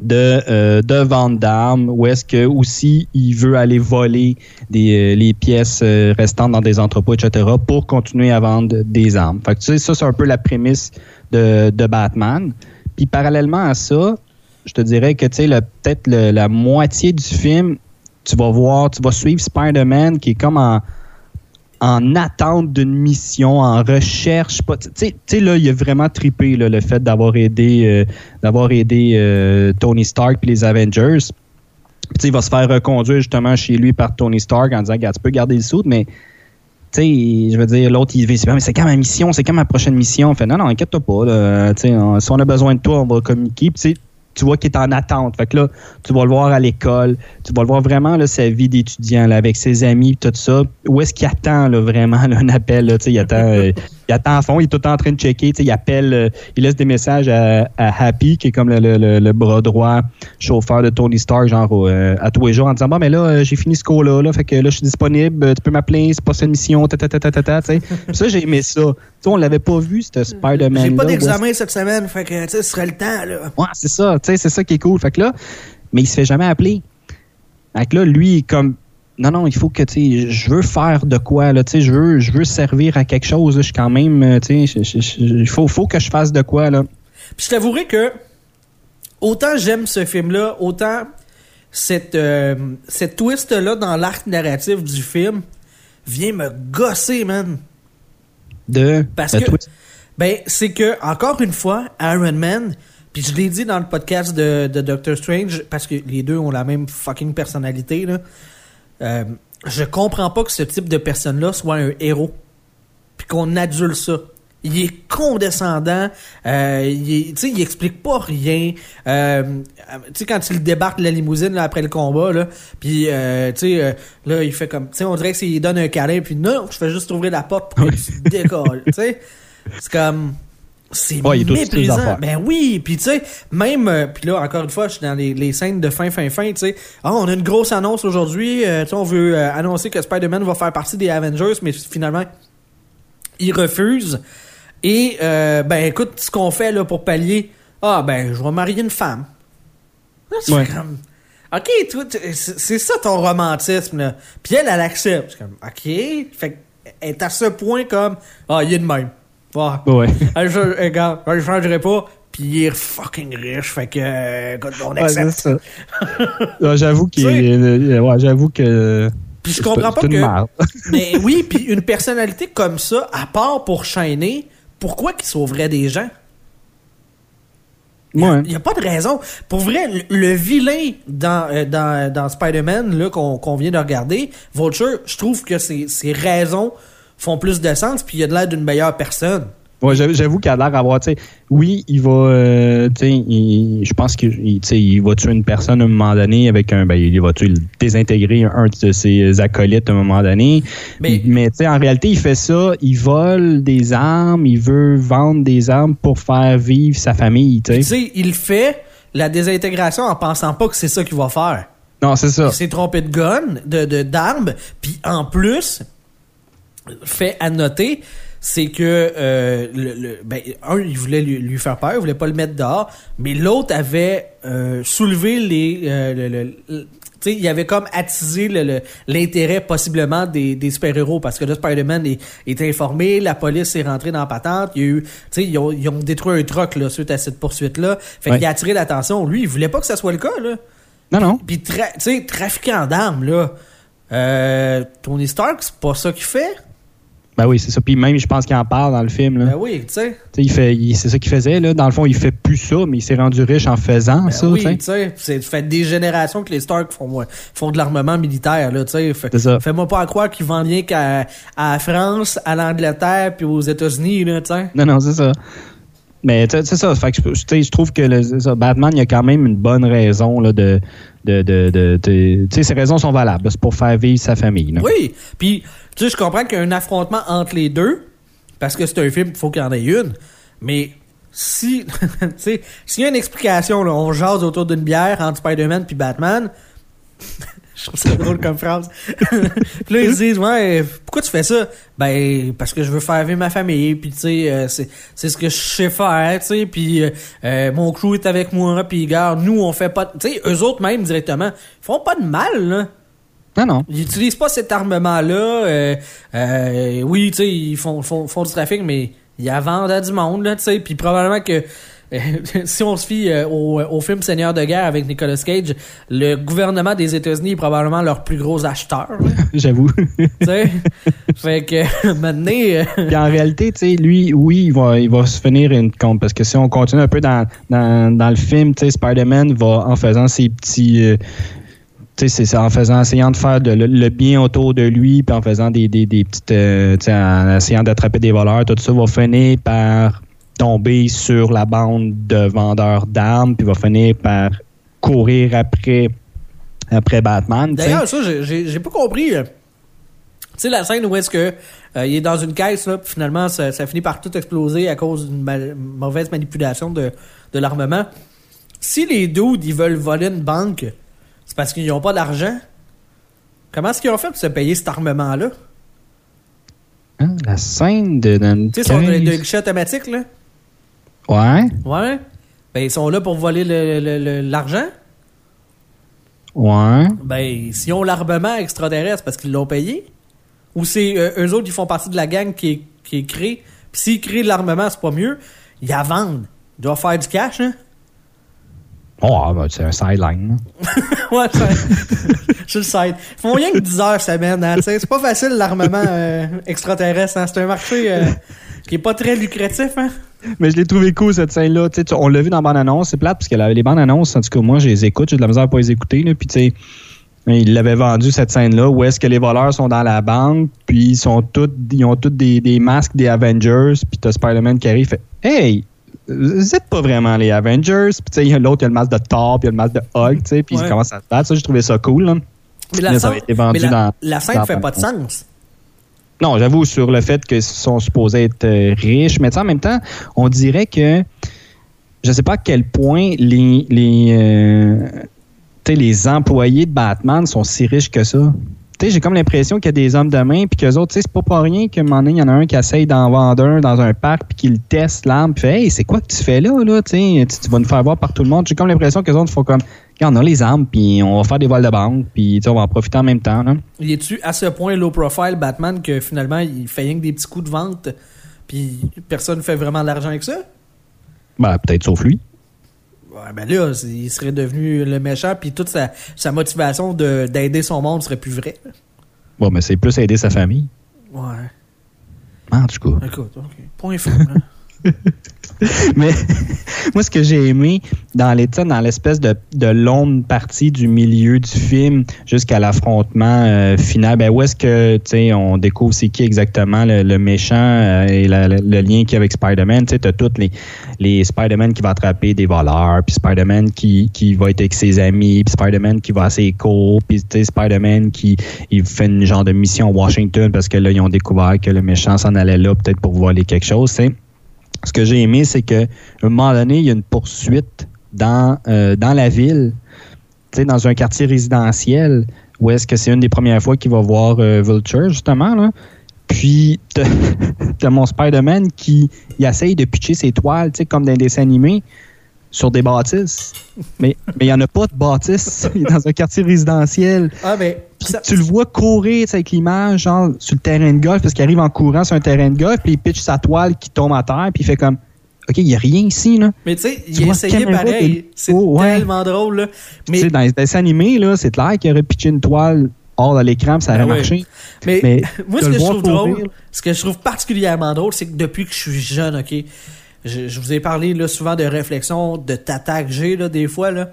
de, euh, de vente d'armes où est-ce que aussi il veut aller voler des, les pièces restantes dans des entrepôts, etc., pour continuer à vendre des armes. Fait que tu sais, ça, c'est un peu la prémisse de, de Batman. Puis parallèlement à ça, je te dirais que tu sais, peut-être la moitié du film, tu vas voir, tu vas suivre Spider-Man qui est comme en, en attente d'une mission, en recherche. Tu sais, là, il a vraiment trippé le fait d'avoir aidé, euh, d'avoir aidé euh, Tony Stark et les Avengers. Puis, il va se faire reconduire justement chez lui par Tony Stark en disant, tu peux garder le soude, mais tu sais, je veux dire, l'autre, il dit, mais c'est quand ma mission, c'est quand ma prochaine mission? On fait, non, non, inquiète-toi pas, là, on- si on a besoin de toi, on va communiquer. Puis, tu vois qu'il est en attente. Fait que là, tu vas le voir à l'école, tu vas le voir vraiment, là, sa vie d'étudiant, là, avec ses amis, tout ça. Où est-ce qu'il attend, là, vraiment, là, un appel, là, il attend, euh, il attend à fond, il est tout le temps en train de checker, tu sais, il appelle, euh, il laisse des messages à, à Happy, qui est comme le, le- le- le bras droit chauffeur de Tony Stark, genre, euh, à tous les jours, en disant, bon, mais là, euh, j'ai fini ce cours-là, là, fait que là, je suis disponible, tu peux m'appeler, c'est pas cette mission, ta, ta, ta, ta, ta, ta, ça, j'ai aimé ça. Tu sais, on l'avait pas vu, ce Spider-Man. J'ai pas d'examen cette semaine, fait que, ce serait le temps, là. Ouais, c'est ça, tu sais, c'est ça qui est cool. Fait que là, mais il se fait jamais appeler. Fait que là, lui, comme, non, non, il faut que, tu sais, je veux faire de quoi, là, tu je veux, je veux servir à quelque chose, là, je suis quand même, euh, tu il faut, faut que je fasse de quoi, là. Puis je t'avouerai que autant j'aime ce film-là, autant cette, euh, cette twist-là dans l'arc narratif du film vient me gosser, man. De, Parce de que, twist. ben, c'est que, encore une fois, Iron Man, puis je l'ai dit dans le podcast de, de Doctor Strange, parce que les deux ont la même fucking personnalité, là. Euh, je comprends pas que ce type de personne-là soit un héros. Puis qu'on adulte ça. il est condescendant, euh, il, est, il explique pas rien. Euh, tu sais, quand il débarque de la limousine là, après le combat, là, puis euh, tu sais, euh, là, il fait comme, tu sais, on dirait qu'il donne un câlin, puis non, je fais juste ouvrir la porte pour que tu décolles, tu sais. C'est comme... C'est Ouais, méprisant. Ben oui, puis tu sais, même, euh, puis là, encore une fois, je suis dans les, les scènes de fin, fin, fin, tu sais. Ah, on a une grosse annonce aujourd'hui, euh, tu sais, on veut euh, annoncer que Spider-Man va faire partie des Avengers, mais finalement, il refuse. Et, euh, ben écoute, ce qu'on fait là pour pallier, ah, ben, je vais marier une femme. Là, tu Ouais. comme, OK, c'est c'est ça ton romantisme, là. Puis elle, elle accepte. C'est comme, OK. Fait qu'elle est à ce point comme, ah, il est de même. Ah, Ouais. ah, je, regarde, je changerai pas. Puis il est fucking riche, fait que, écoute, on accepte. Ouais, j'avoue qu'il est- ouais, j'avoue que. Puis je comprends pas que. Mais oui, puis une personnalité comme ça, à part pour chaîner, pourquoi qu'il sauverait des gens? Ouais. Il n'y a pas de raison. Pour vrai, le, le vilain dans, euh, dans, dans Spider-Man qu'on vient de regarder, Vulture, je trouve que ses, ses raisons font plus de sens, puis il a de l'air d'une meilleure personne. Ouais, j'avoue qu'il a l'air d'avoir, tu sais, oui, il va, euh, tu sais, je pense qu'il il- va tuer une personne à un moment donné avec un, ben, il va tuer, désintégrer un de ses acolytes à un moment donné. Mais- Mais, tu sais, en réalité, il fait ça, il vole des armes, il veut vendre des armes pour faire vivre sa famille, tu sais. il fait la désintégration en pensant pas que c'est ça qu'il va faire. Non, c'est ça. Il s'est trompé de gun, de de- d'armes, puis en plus, fait à noter, c'est que euh, le, le- ben, un, il voulait lui, lui faire peur, il voulait pas le mettre dehors, mais l'autre avait euh, soulevé les, euh, le- le- le- tu sais, il avait comme attisé l'intérêt possiblement des, des super-héros parce que là, Spider-Man est, est informé, la police est rentrée dans la patente, il y a eu, tu sais, ils ont, ils ont détruit un truck là, suite à cette poursuite-là. Fait Ouais. qu'il a attiré l'attention. Lui, il voulait pas que ça soit le cas, là. Non, non. Puis, tra- tu sais, trafiquant d'armes, là. Euh, Tony Stark, c'est pas ça qu'il fait. Ben oui, c'est ça. Puis même, je pense qu'il en parle dans le film, là. Ben oui, tu sais. Il fait, il- c'est ça qu'il faisait, là. Dans le fond, il fait plus ça, mais il s'est rendu riche en faisant Ben ça, oui, tu sais. Ça fait des générations que les Stark font, font de l'armement militaire, là. Fait- C'est ça. Fais-moi pas croire qu'ils vendent rien qu'à à la France, à l'Angleterre, puis aux États-Unis, là, tu sais. Non, non, c'est ça. Mais tu sais, c'est ça. Fait que je- trouve que le, c'est ça, Batman, il y a quand même une bonne raison là, de. de, de, de, de- tu sais, ses raisons sont valables. C'est pour faire vivre sa famille. là. Oui. Puis, tu sais, je comprends qu'il y a un affrontement entre les deux, parce que c'est un film, il faut qu'il y en ait une. Mais si, tu sais, s'il y a une explication, là, on jase autour d'une bière entre Spider-Man puis Batman, je trouve ça drôle comme phrase. puis là, ils se disent, ouais, pourquoi tu fais ça? Ben, parce que je veux faire vivre ma famille, puis tu sais, euh, c'est, c'est ce que je sais faire, tu sais, puis euh, euh, mon crew est avec moi, puis gars, nous, on fait pas, tu sais, eux autres même directement, ils font pas de mal, là. Non, non. Ils utilisent pas cet armement-là. euh, euh, oui, tu sais, ils font, font, font du trafic, mais ils la vendent à du monde, là, tu sais. Puis probablement que euh, si on se fie au, au film Seigneur de guerre avec Nicolas Cage, le gouvernement des États-Unis est probablement leur plus gros acheteur, J'avoue. tu sais? fait que maintenant, Puis en réalité, tu sais, lui, oui, il va, il va se finir une compte. Parce que si on continue un peu dans, dans, dans le film, tu sais, Spider-Man va, en faisant ses petits. C'est en faisant, essayant de faire le, bien autour de lui, puis en faisant des, des, des petites. euh, essayant d'attraper des voleurs, tout ça va finir par tomber sur la bande de vendeurs d'armes, puis va finir par courir après, après Batman. D'ailleurs, ça, j'ai- pas compris. euh, Tu sais, la scène où est-ce que euh, il est dans une caisse, là, puis finalement, ça, finit par tout exploser à cause d'une mauvaise manipulation de, de l'armement. Si les dudes, ils veulent voler une banque, c'est parce qu'ils n'ont pas d'argent. Comment est-ce qu'ils ont fait pour se payer cet armement-là? Hein, La scène de. Tu sais, sont de, guichet automatique, là? Ouais, Ouais. Ben, ils sont là pour voler le- le- le- l'argent. ouais. Ben, s'ils ont l'armement extraterrestre, parce qu'ils l'ont payé. Ou c'est euh, eux autres, ils font partie de la gang qui est, qui est créée. Puis s'ils créent de l'armement, c'est pas mieux. Ils la vendent. Ils doivent faire du cash, hein? Oh, ben, c'est un sideline. ouais, je le sais. Ils font rien que 10 heures semaine, hein. C'est pas facile, l'armement euh, extraterrestre, hein. C'est un marché euh, qui est pas très lucratif, hein? Mais je l'ai trouvé cool cette scène-là. Tu sais, tu- on l'a vu dans la bande-annonce. C'est plate parce que la- les bandes-annonces, en tout cas, moi, je les écoute. J'ai de la misère à pas les écouter. Là, puis, tu sais, Il l'avait vendu cette scène-là où est-ce que les voleurs sont dans la banque, puis ils sont tous, ils ont tous des, des masques des Avengers, puis t'as Spider-Man qui arrive, fait Hey, vous êtes pas vraiment les Avengers. Puis tu sais, l'autre, il y a le masque de Thor, puis il y a le masque de Hulk, tu sais, puis Ouais. il commence à se battre. Ça, j'ai trouvé ça cool. Là. Mais la, Là, ça scène- avait été vendu mais la, dans- la scène dans fait pas de sens. Non, j'avoue sur le fait qu'ils sont supposés être euh, riches, mais en même temps, on dirait que je sais pas à quel point les les euh, tu sais, les employés de Batman sont si riches que ça. Tu sais, j'ai comme l'impression qu'il y a des hommes de main puis qu'eux autres, tu sais, c'est pas pour rien moment donné, il y en a un qui essaye d'en vendre un dans un parc puis qui le teste l'arme puis fait Hey, c'est quoi que tu fais là, là, tu vas nous faire voir par tout le monde. J'ai comme l'impression qu'eux autres font comme on a les armes puis on va faire des vols de banque puis on va en profiter en même temps, là. Il est-tu à ce point low profile Batman que finalement il fait rien que des petits coups de vente puis personne fait vraiment de l'argent avec ça? Ben, peut-être sauf lui. Ben là, il serait devenu le méchant puis toute sa, sa motivation de- d'aider son monde serait plus vraie. Bon, mais c'est plus aider sa famille. Ouais. En tout cas. Écoute, ok. Point final. Mais moi, ce que j'ai aimé dans l'état, dans l'espèce de, de longue partie du milieu du film jusqu'à l'affrontement euh, final, ben où est-ce que tu on découvre c'est qui exactement le, le méchant euh, et le, le lien qu'il y a avec Spider-Man. Tu t'as toutes les, les Spider-Man qui va attraper des voleurs, puis Spider-Man qui, qui va être avec ses amis, puis Spider-Man qui va assez court, puis tu sais, Spider-Man qui il fait une genre de mission à Washington parce que là, ils ont découvert que le méchant s'en allait là peut-être pour voler quelque chose, sais ce que j'ai aimé, c'est que à un moment donné, il y a une poursuite dans, euh, la ville, dans un quartier résidentiel, où est-ce que c'est une des premières fois qu'il va voir euh, Vulture, justement, là. Puis, t'as mon Spider-Man qui il essaye de pitcher ses toiles, comme dans des dessins animés, sur des bâtisses. Mais mais il n'y en a pas de bâtisses. Il est dans un quartier résidentiel. ah, ben. Ça- tu le vois courir avec l'image, genre sur le terrain de golf, parce qu'il arrive en courant sur un terrain de golf, puis il pitch sa toile qui tombe à terre, puis il fait comme OK, il n'y a rien ici, là. mais tu sais, il a essayé pareil. C'est Oh, ouais. tellement drôle, là. Mais, Tu sais, dans les dessins animés, là, c'est clair qu'il aurait pitché une toile hors de l'écran, puis ça aurait Ah ouais. marché. mais, mais moi, ce que je trouve drôle, ce que je trouve particulièrement drôle, c'est que depuis que je suis jeune, OK, je, je vous ai parlé là, souvent de réflexion, de tata que j'ai, là, des fois, là.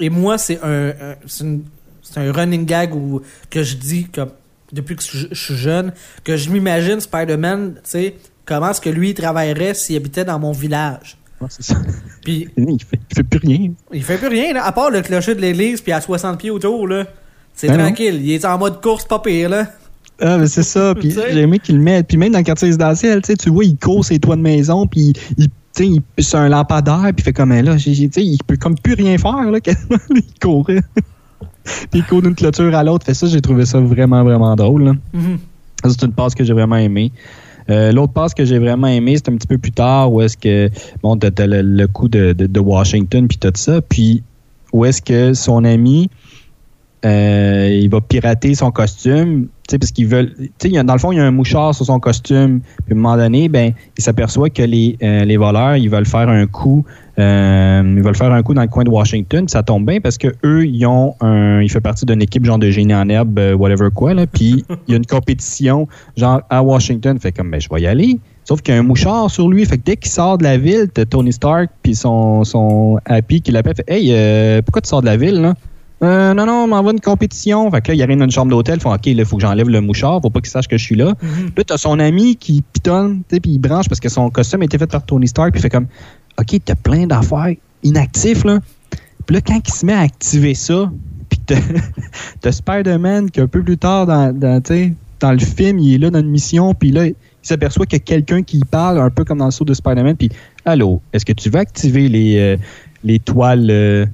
Et moi, c'est un, un- c'est une- c'est un running gag où, que je dis, comme, depuis que je, je suis jeune, que je m'imagine Spider-Man, tu sais, comment est-ce que lui il travaillerait s'il habitait dans mon village? Ouais, c'est ça. Puis Il fait, il fait plus rien. il fait plus rien, là, à part le clocher de l'église, puis à 60 pieds autour, là. C'est Ben non. tranquille. Il est en mode course, pas pire, là. Ah, mais c'est ça. Puis j'ai aimé qu'il le mette. Puis même dans le quartier résidentiel, tu sais, tu vois, il court ses toits de maison, puis il, il c'est un lampadaire, puis il fait comme là, j'ai- j'ai- tu sais, il peut comme plus rien faire, là, quasiment. il courait. puis il court d'une clôture à l'autre. Fait ça, j'ai trouvé ça vraiment, vraiment drôle. Ça, C'est une passe que j'ai vraiment aimé. Euh, L'autre passe que j'ai vraiment aimé, c'est un petit peu plus tard où est-ce que bon, t'as le, le coup de, de, de Washington puis tout ça, puis où est-ce que son ami euh, il va pirater son costume, tu parce qu'ils veulent, dans le fond, il y a un mouchard sur son costume, puis à un moment donné, ben, il s'aperçoit que les, euh, les voleurs, ils veulent faire un coup, euh, ils veulent faire un coup dans le coin de Washington, ça tombe bien parce que eux, ils ont un, il fait partie d'une équipe genre de génie en herbe, euh, whatever quoi, puis il y a une compétition genre à Washington, fait comme, ben, je vais y aller. Sauf qu'il y a un mouchard sur lui, fait que dès qu'il sort de la ville, Tony Stark puis son, son Happy qui l'appelle, fait, hey, pourquoi tu sors de la ville, là? Euh, non, non, on m'envoie une compétition. Fait que là, il arrive dans une chambre d'hôtel. Font, OK, là, il faut que j'enlève le mouchard. Faut pas qu'il sache que je suis là. Mhm. Là, t'as son ami qui pitonne, tu puis il branche parce que son costume a été fait par Tony Stark. Puis il fait comme, OK, t'as plein d'affaires inactifs, là. Puis là, quand il se met à activer ça, puis t'as- t'as Spider-Man qui, un peu plus tard dans, dans, le film, il est là dans une mission. Puis là, il s'aperçoit qu'il y a quelqu'un qui parle, un peu comme dans le saut de Spider-Man. Puis, allô, est-ce que tu veux activer les, euh, les toiles. euh,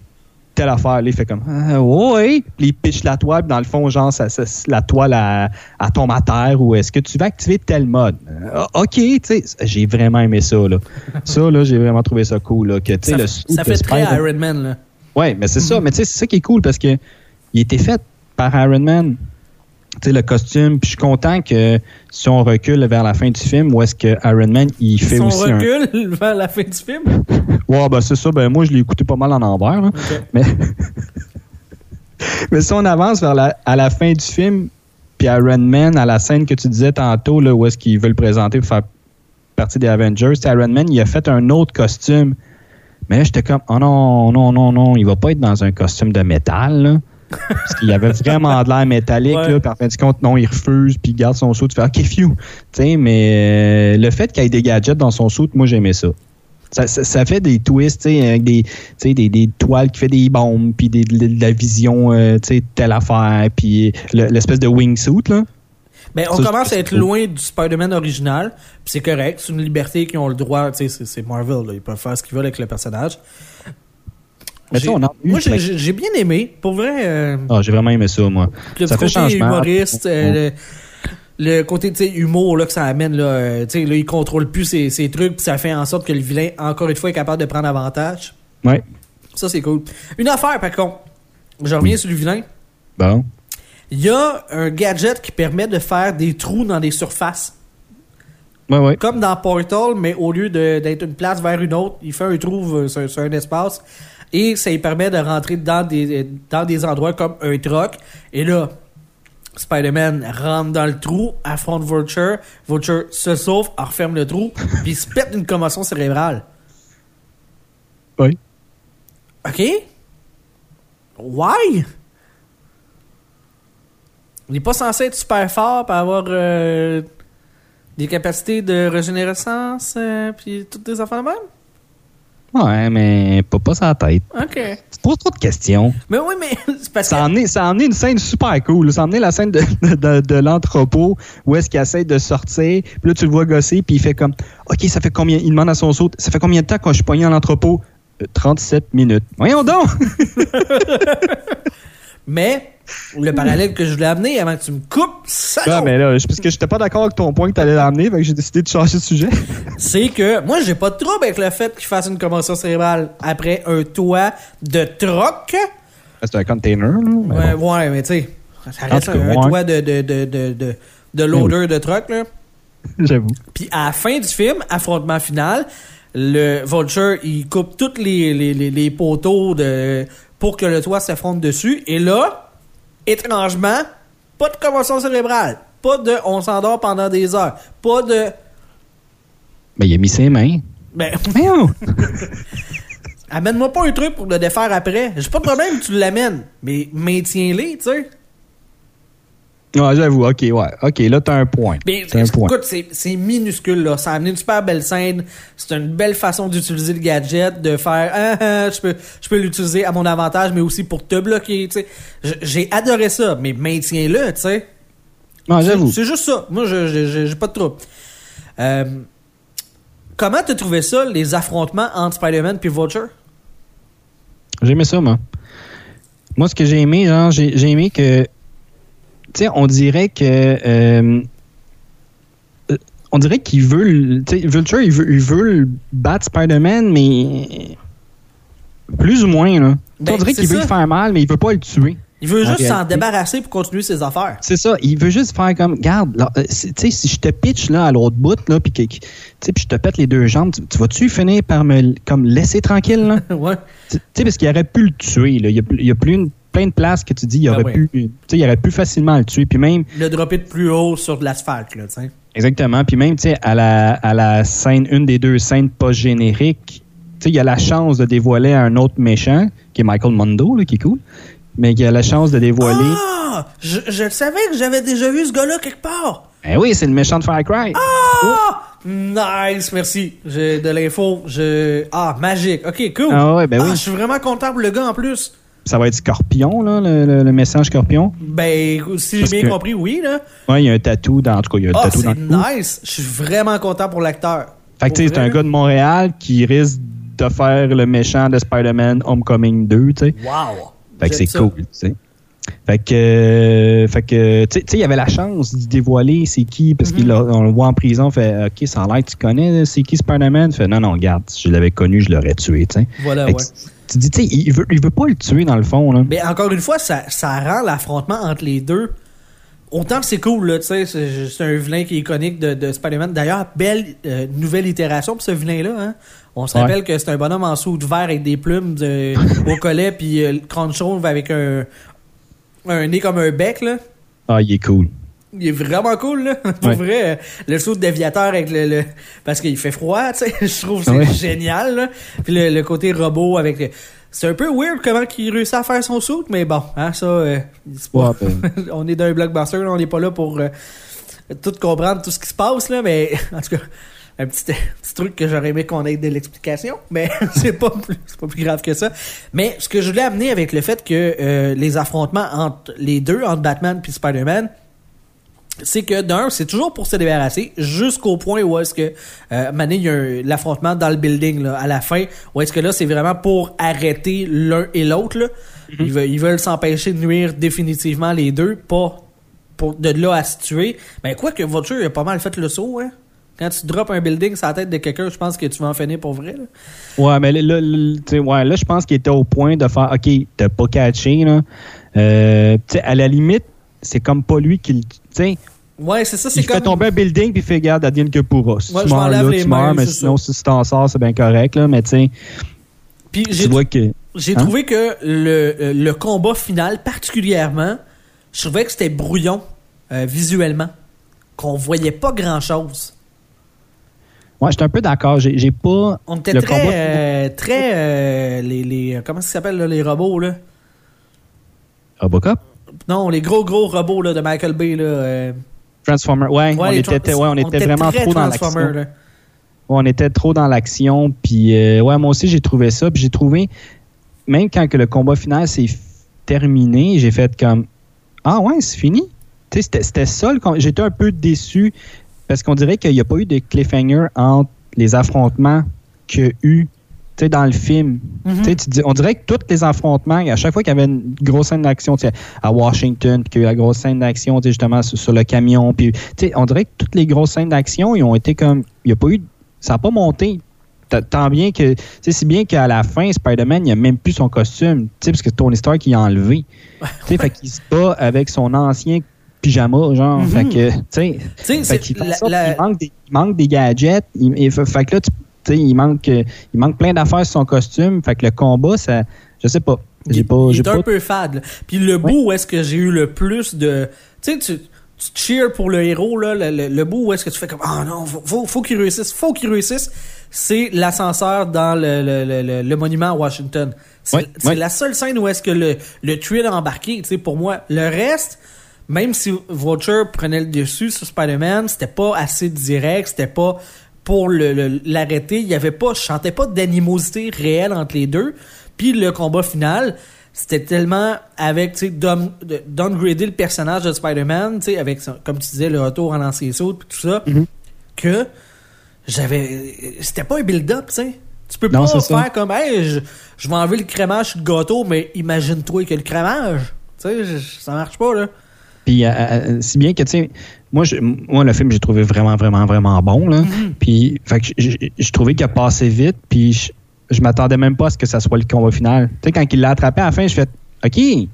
telle affaire. Là, il fait comme ah, ouais. Puis il pitch la toile, puis dans le fond, genre, ça, ça- la toile à, à tombe à terre ou est-ce que tu vas activer tel mode? Euh, OK, tu sais, j'ai vraiment aimé ça. Là. Ça, là, j'ai vraiment trouvé ça cool. Là, que, Ça, le ça fait très Iron Man, là. Ouais, mais c'est ça. Mais tu sais, c'est ça qui est cool parce que il était fait par Iron Man. Tu sais, le costume. Puis je suis content que si on recule vers la fin du film, où est-ce que Iron Man, il fait Si on aussi un... recule vers la fin du film? Ouais, ben c'est ça. Ben moi, je l'ai écouté pas mal en envers. Mais, mais si on avance vers la, à la fin du film, puis Iron Man, à la scène que tu disais tantôt, là, où est-ce qu'il veut le présenter pour faire partie des Avengers, Iron Man, il a fait un autre costume. Mais là, j'étais comme, oh non, non, non, non, il va pas être dans un costume de métal. là. Parce qu'il avait vraiment de l'air métallique, Ouais. là, puis en fin de compte, non, il refuse, puis il garde son saut, tu fais OK, phew. Mais euh, le fait qu'il y ait des gadgets dans son saut, moi, j'aimais ça. Ça, ça, ça fait des twists, avec des, des, des toiles qui fait des bombes, puis des, de, de la vision, euh, telle affaire, puis le- l'espèce de wingsuit, là. Ben, on Ça, commence à être loin du Spider-Man original, puis c'est correct, c'est une liberté qu'ils ont le droit, c'est- c'est Marvel, là, ils peuvent faire ce qu'ils veulent avec le personnage. Mais on a Moi, j'ai- bien aimé, pour vrai. euh, Ah, j'ai vraiment aimé ça, moi. le Ça fait côté changement. humoriste, euh, le, le côté humour là, que ça amène, là, euh, sais, là, il contrôle plus ses, ses trucs, puis ça fait en sorte que le vilain, encore une fois, est capable de prendre avantage. Ouais. Ça, c'est cool. Une affaire, par contre, je reviens sur le vilain. Bon. Il y a un gadget qui permet de faire des trous dans des surfaces. Ouais, ouais. Comme dans Portal, mais au lieu d'être une place vers une autre, il fait un trou euh, sur, sur un espace. Et ça lui permet de rentrer dans des, dans des endroits comme un troc. Et là, Spider-Man rentre dans le trou, affronte Vulture. Vulture se sauve, en referme le trou, puis se pète une commotion cérébrale. Oui. OK? Why? Il n'est pas censé être super fort pour avoir euh, des capacités de régénérescence euh, puis toutes des affaires de même? Ouais, mais pas, pas sa tête. OK. Tu poses trop de questions. Mais oui, mais c'est parce Ça a, emmené, ça emmené une scène super cool. Ça a emmené la scène de, de, de l'entrepôt où est-ce qu'il essaie de sortir. Puis là, tu le vois gosser, puis il fait comme OK, ça fait combien Il demande à son saut Ça fait combien de temps quand je suis pogné à l'entrepôt Euh, 37 minutes. Voyons donc Mais le parallèle que je voulais amener avant que tu me coupes, ça Ah, mais là, parce que j'étais pas d'accord avec ton point que tu allais l'amener, que j'ai décidé de changer de sujet. c'est que moi, j'ai pas de trouble avec le fait qu'il fasse une commotion cérébrale après un toit de troc. C'est un container, là. mais Ouais, bon. ouais, mais tu sais, ça reste un, ouais. toit de, de, de, de, de, de loader de truck, là. J'avoue. Puis à la fin du film, affrontement final, le Vulture, il coupe tous les, les, les, les poteaux de, pour que le toit s'affronte dessus. Et là, étrangement, pas de commotion cérébrale. Pas de on s'endort pendant des heures. Pas de. Ben, il a mis ses mains. Ben, amène-moi pas un truc pour le défaire après. J'ai pas de problème que tu l'amènes. Mais maintiens-les, tu sais. Ouais, j'avoue. OK, ouais. OK, là, t'as un point. Mais un point. écoute, c'est c'est minuscule là. Ça a amené une super belle scène. C'est une belle façon d'utiliser le gadget, de faire ah, ah, je peux je peux l'utiliser à mon avantage, mais aussi pour te bloquer. tu sais. J'ai adoré ça, mais maintiens-le, tu sais. Ouais, j'avoue. C'est juste ça. Moi, j'ai pas de trouble. Euh, comment t'as trouvé ça, les affrontements entre Spider-Man et Vulture? J'ai aimé ça, moi. Moi, ce que j'ai aimé, genre, j'ai j'ai aimé que. Tu sais, on dirait que. euh, euh, on dirait qu'il veut. Vulture, il veut, il veut le battre Spider-Man, mais. Plus ou moins, là. Sais, Ben, on dirait qu'il veut le faire mal, mais il veut pas le tuer. Il veut juste s'en débarrasser pour continuer ses affaires. C'est ça, il veut juste faire comme, garde, euh, tu sais, si je te pitch là, à l'autre bout, là, puis je te pète les deux jambes, tu, tu vas-tu finir par me comme laisser tranquille, là? ouais. Tu sais, parce qu'il aurait pu le tuer. Là. Il, y a, a plus une, plein de places que tu dis, il Ah aurait, ouais. pu, il aurait pu facilement le tuer. Puis même, Le dropper de plus haut sur de l'asphalte, là, tu sais. exactement, puis même, tu sais, à la, à la scène, une des deux scènes post-génériques, tu sais, il y a la chance de dévoiler un autre méchant, qui est Michael Mondo, là, qui est cool, mais il y a la chance de dévoiler. Ah! Je, je savais que j'avais déjà vu ce gars-là quelque part. Ben oui, c'est le méchant de Far Cry. Ah! Nice, merci. J'ai de l'info. Je... Ah, magique. Ok, cool. Ah ouais, ben Ah, oui. Je suis vraiment content pour le gars en plus. Ça va être Scorpion, là, le, le, le message Scorpion? Ben, si j'ai bien que- compris, oui, là. Ouais, il y a un tatou dans, en tout cas, il y a un Ah, tatou dans le nice. Je suis vraiment content pour l'acteur. Fait que, tu sais, c'est un gars de Montréal qui risque de faire le méchant de Spider-Man Homecoming 2, tu sais. Wow. Fait que c'est cool, tu sais. Fait que, euh, fait que, tu sais- il y avait la chance de dévoiler c'est qui, parce Mhm. qu'on le voit en prison, fait, OK, ça a l'air tu connais, c'est qui Spider-Man? Fait, non, non, regarde, si je l'avais connu, je l'aurais tué, tu sais. Voilà, Fait ouais. que Tu dis, tu sais, il veut, il veut pas le tuer dans le fond, là. Mais encore une fois, ça, ça rend l'affrontement entre les deux. Autant que c'est cool, là, tu sais, c'est un vilain qui est iconique de, de Spider-Man. D'ailleurs, belle euh, nouvelle itération pour ce vilain-là. Hein? On se Ouais. rappelle que c'est un bonhomme en de verre avec des plumes de- au collet, puis euh, le crâne chauve avec un, un nez comme un bec, là. Ah, il est cool. Il est vraiment cool, là. Pour Ouais. vrai, le saut d'aviateur avec le, le- Parce qu'il fait froid, tu sais. Je trouve c'est Ouais. génial, là. Puis le, le côté robot avec... le- C'est un peu weird comment il réussit à faire son saut, mais bon, hein, ça, euh, pas- Ouais, ben. on est dans un blockbuster, là, on n'est pas là pour euh, tout comprendre tout ce qui se passe, là, mais en tout cas, un petit, petit truc que j'aurais aimé qu'on ait de l'explication, mais c'est pas, plus- c'est pas plus grave que ça. Mais ce que je voulais amener avec le fait que euh, les affrontements entre les deux, entre Batman puis Spider-Man, c'est que d'un, c'est toujours pour se débarrasser jusqu'au point où est-ce que euh, Mané, il y a l'affrontement dans le building là, à la fin, où est-ce que là c'est vraiment pour arrêter l'un et l'autre. là. Ils veulent ils veulent s'empêcher de nuire définitivement les deux, pas pour de là à se tuer. Ben quoi que Vulture a pas mal fait le saut, hein. Quand tu drops un building sur la tête de quelqu'un, je pense que tu vas en finir pour vrai. Là. Ouais, mais là, là, ouais, là je pense qu'il était au point de faire OK, t'as pas catché, là. Euh, à la limite, c'est comme pas lui qui sais, Ouais, c'est ça, c'est il fait comme. tomber un building puis il fait garde à que pourra. Si Ouais, tu je meurs m'enlève là, les tu meurs, mais sinon, si tu t'en sors, c'est bien correct, là. Mais tu sais, Puis tu que. J'ai Hein? trouvé que le, le combat final, particulièrement, je trouvais que c'était brouillon euh, visuellement. Qu'on voyait pas grand chose. Ouais, j'étais un peu d'accord. J'ai pas. On était Le très. combat- euh, très. euh, les, les, comment ça s'appelle, là, les robots, là? Robocop? Non, les gros, gros robots là, de Michael Bay, là. euh, Transformer. Ouais, on, était, ouais, on était vraiment trop dans l'action. on était trop dans l'action. Puis, euh, ouais, moi aussi, j'ai trouvé ça. Puis, j'ai trouvé, même quand que le combat final s'est terminé, j'ai fait comme Ah, ouais, c'est fini. Tu sais, c'était- ça. J'étais un peu déçu parce qu'on dirait qu'il n'y a pas eu de cliffhanger entre les affrontements qu'il y a eu sais, dans le film. Mhm. Tu dis- on dirait que tous les affrontements, à chaque fois qu'il y avait une grosse scène d'action à Washington, puis qu'il y a eu la grosse scène d'action justement sur, sur le camion, puis on dirait que toutes les grosses scènes d'action, ils ont été comme, il a pas eu, ça n'a pas monté. Tant bien que, si bien qu'à la fin, Spider-Man, il a même plus son costume, parce que Tony Stark, il a enlevé. Sais, fait qu'il se bat avec son ancien pyjama, genre, Mhm. fait que, tu sais, c'est il, manque des, il manque des gadgets. Il, il- fait, que là, tu il manque, euh, il manque plein d'affaires sur son costume. Fait que le combat, ça, je sais pas. J'ai pas, il un peu fade. là. Puis le bout où est-ce que j'ai eu le plus de... Tu sais, tu, tu cheers pour le héros, là, le, le, le bout où est-ce que tu fais comme « Ah non, faut, faut, faut qu'il réussisse, faut qu'il réussisse », c'est l'ascenseur dans le, le, le, monument à Washington. C'est la seule scène où est-ce que le, le thrill a embarqué, tu sais, pour moi. Le reste... Même si Vulture prenait le dessus sur Spider-Man, c'était pas assez direct, c'était pas pour l'arrêter. Il y avait pas, je sentais pas d'animosité réelle entre les deux. Puis le combat final, c'était tellement avec, tu sais, down- de- downgrader le personnage de Spider-Man, tu sais, avec, comme tu disais, le retour en ancien saut puis tout ça, Mhm. que j'avais, c'était pas un build-up, tu sais. Tu peux Non, pas ça. faire comme, hey, je, je vais enlever le crémage sur le gâteau, mais imagine-toi que le crémage, tu sais, ça marche pas, là. Puis, euh, euh, si bien que, tu sais, moi, je- moi, le film, j'ai trouvé vraiment, vraiment, vraiment bon, là. Mhm. Puis, fait que je, trouvais qu'il a passé vite. Puis, je, je m'attendais même pas à ce que ça soit le combat final. Tu sais, quand il l'a attrapé à la fin, je fais OK.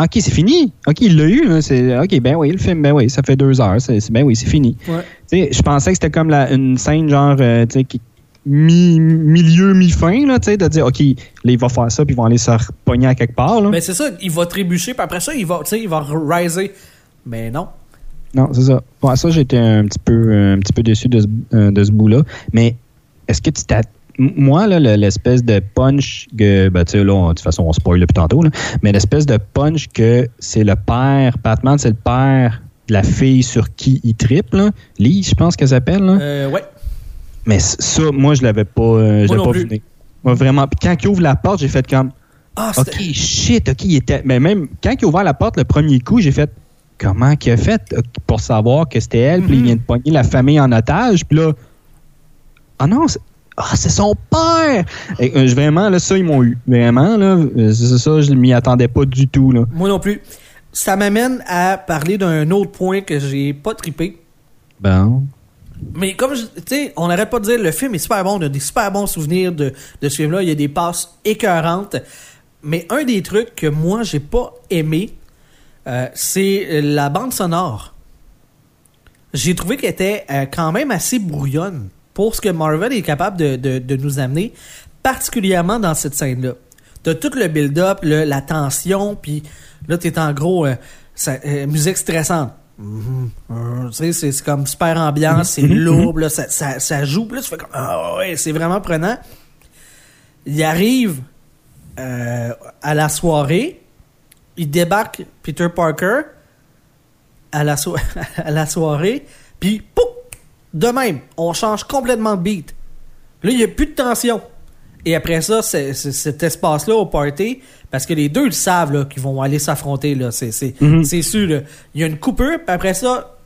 OK, c'est fini. OK, il l'a eu. C'est, OK, ben oui, le film, ben oui, ça fait deux heures. C'est, ben oui, c'est fini. Ouais. Tu sais, je pensais que c'était comme la- une scène genre, euh, tu sais, qui- mi, milieu, mi-fin, là, tu sais, de dire, OK, là, il va faire ça, puis ils vont aller se repogner à quelque part, là. Ben c'est ça, il va trébucher, puis après ça, il va, tu sais, il va riser. Mais non. Non, c'est ça. Ouais, ça, j'étais un petit peu, un petit peu déçu de ce, euh, de ce bout-là. Mais est-ce que tu t'as. Moi, l'espèce de punch que. Ben, tu sais, là, on- de toute façon, on spoil depuis tantôt, là, mais l'espèce de punch que c'est le père. Batman, c'est le père de la fille sur qui il triple. Lee, je pense qu'elle s'appelle. Euh, ouais. Mais ça, moi, je l'avais pas, euh, je Moi pas vu. Moi, vraiment. Puis quand il ouvre la porte, j'ai fait comme. Ah, OK, shit, OK, il était. Mais même quand il a ouvert la porte le premier coup, j'ai fait comment qu'il a fait pour savoir que c'était elle, puis il vient de pogner la famille en otage, puis là. Ah non, c'est ah, c'est son père! Et, euh, vraiment, là, ça, ils m'ont eu. Vraiment, là, c'est ça, je m'y attendais pas du tout, là. Moi non plus. Ça m'amène à parler d'un autre point que j'ai pas trippé. Bon. Mais comme je- tu sais, on n'arrête pas de dire le film est super bon, on a des super bons souvenirs de, de ce film-là, il y a des passes écœurantes. Mais un des trucs que moi j'ai pas aimé, euh, c'est la bande sonore. J'ai trouvé qu'elle était euh, quand même assez brouillonne pour ce que Marvel est capable de, de- de nous amener, particulièrement dans cette scène-là. T'as tout le build-up, la tension, puis là t'es en gros euh, ça- euh, musique stressante. Euh, tu sais, c'est comme super ambiance, c'est lourd, là, ça, ça, ça joue, puis là tu fais comme ah ouais, c'est vraiment prenant. Il arrive euh, à la soirée, il débarque Peter Parker à la, so- à la soirée, puis pouf, de même, on change complètement de beat. Là, il n'y a plus de tension. Et après ça, c'est- cet espace-là au party, parce que les deux le savent qu'ils vont aller s'affronter, c'est Mhm. c'est sûr. Il y a une coupure, puis après ça,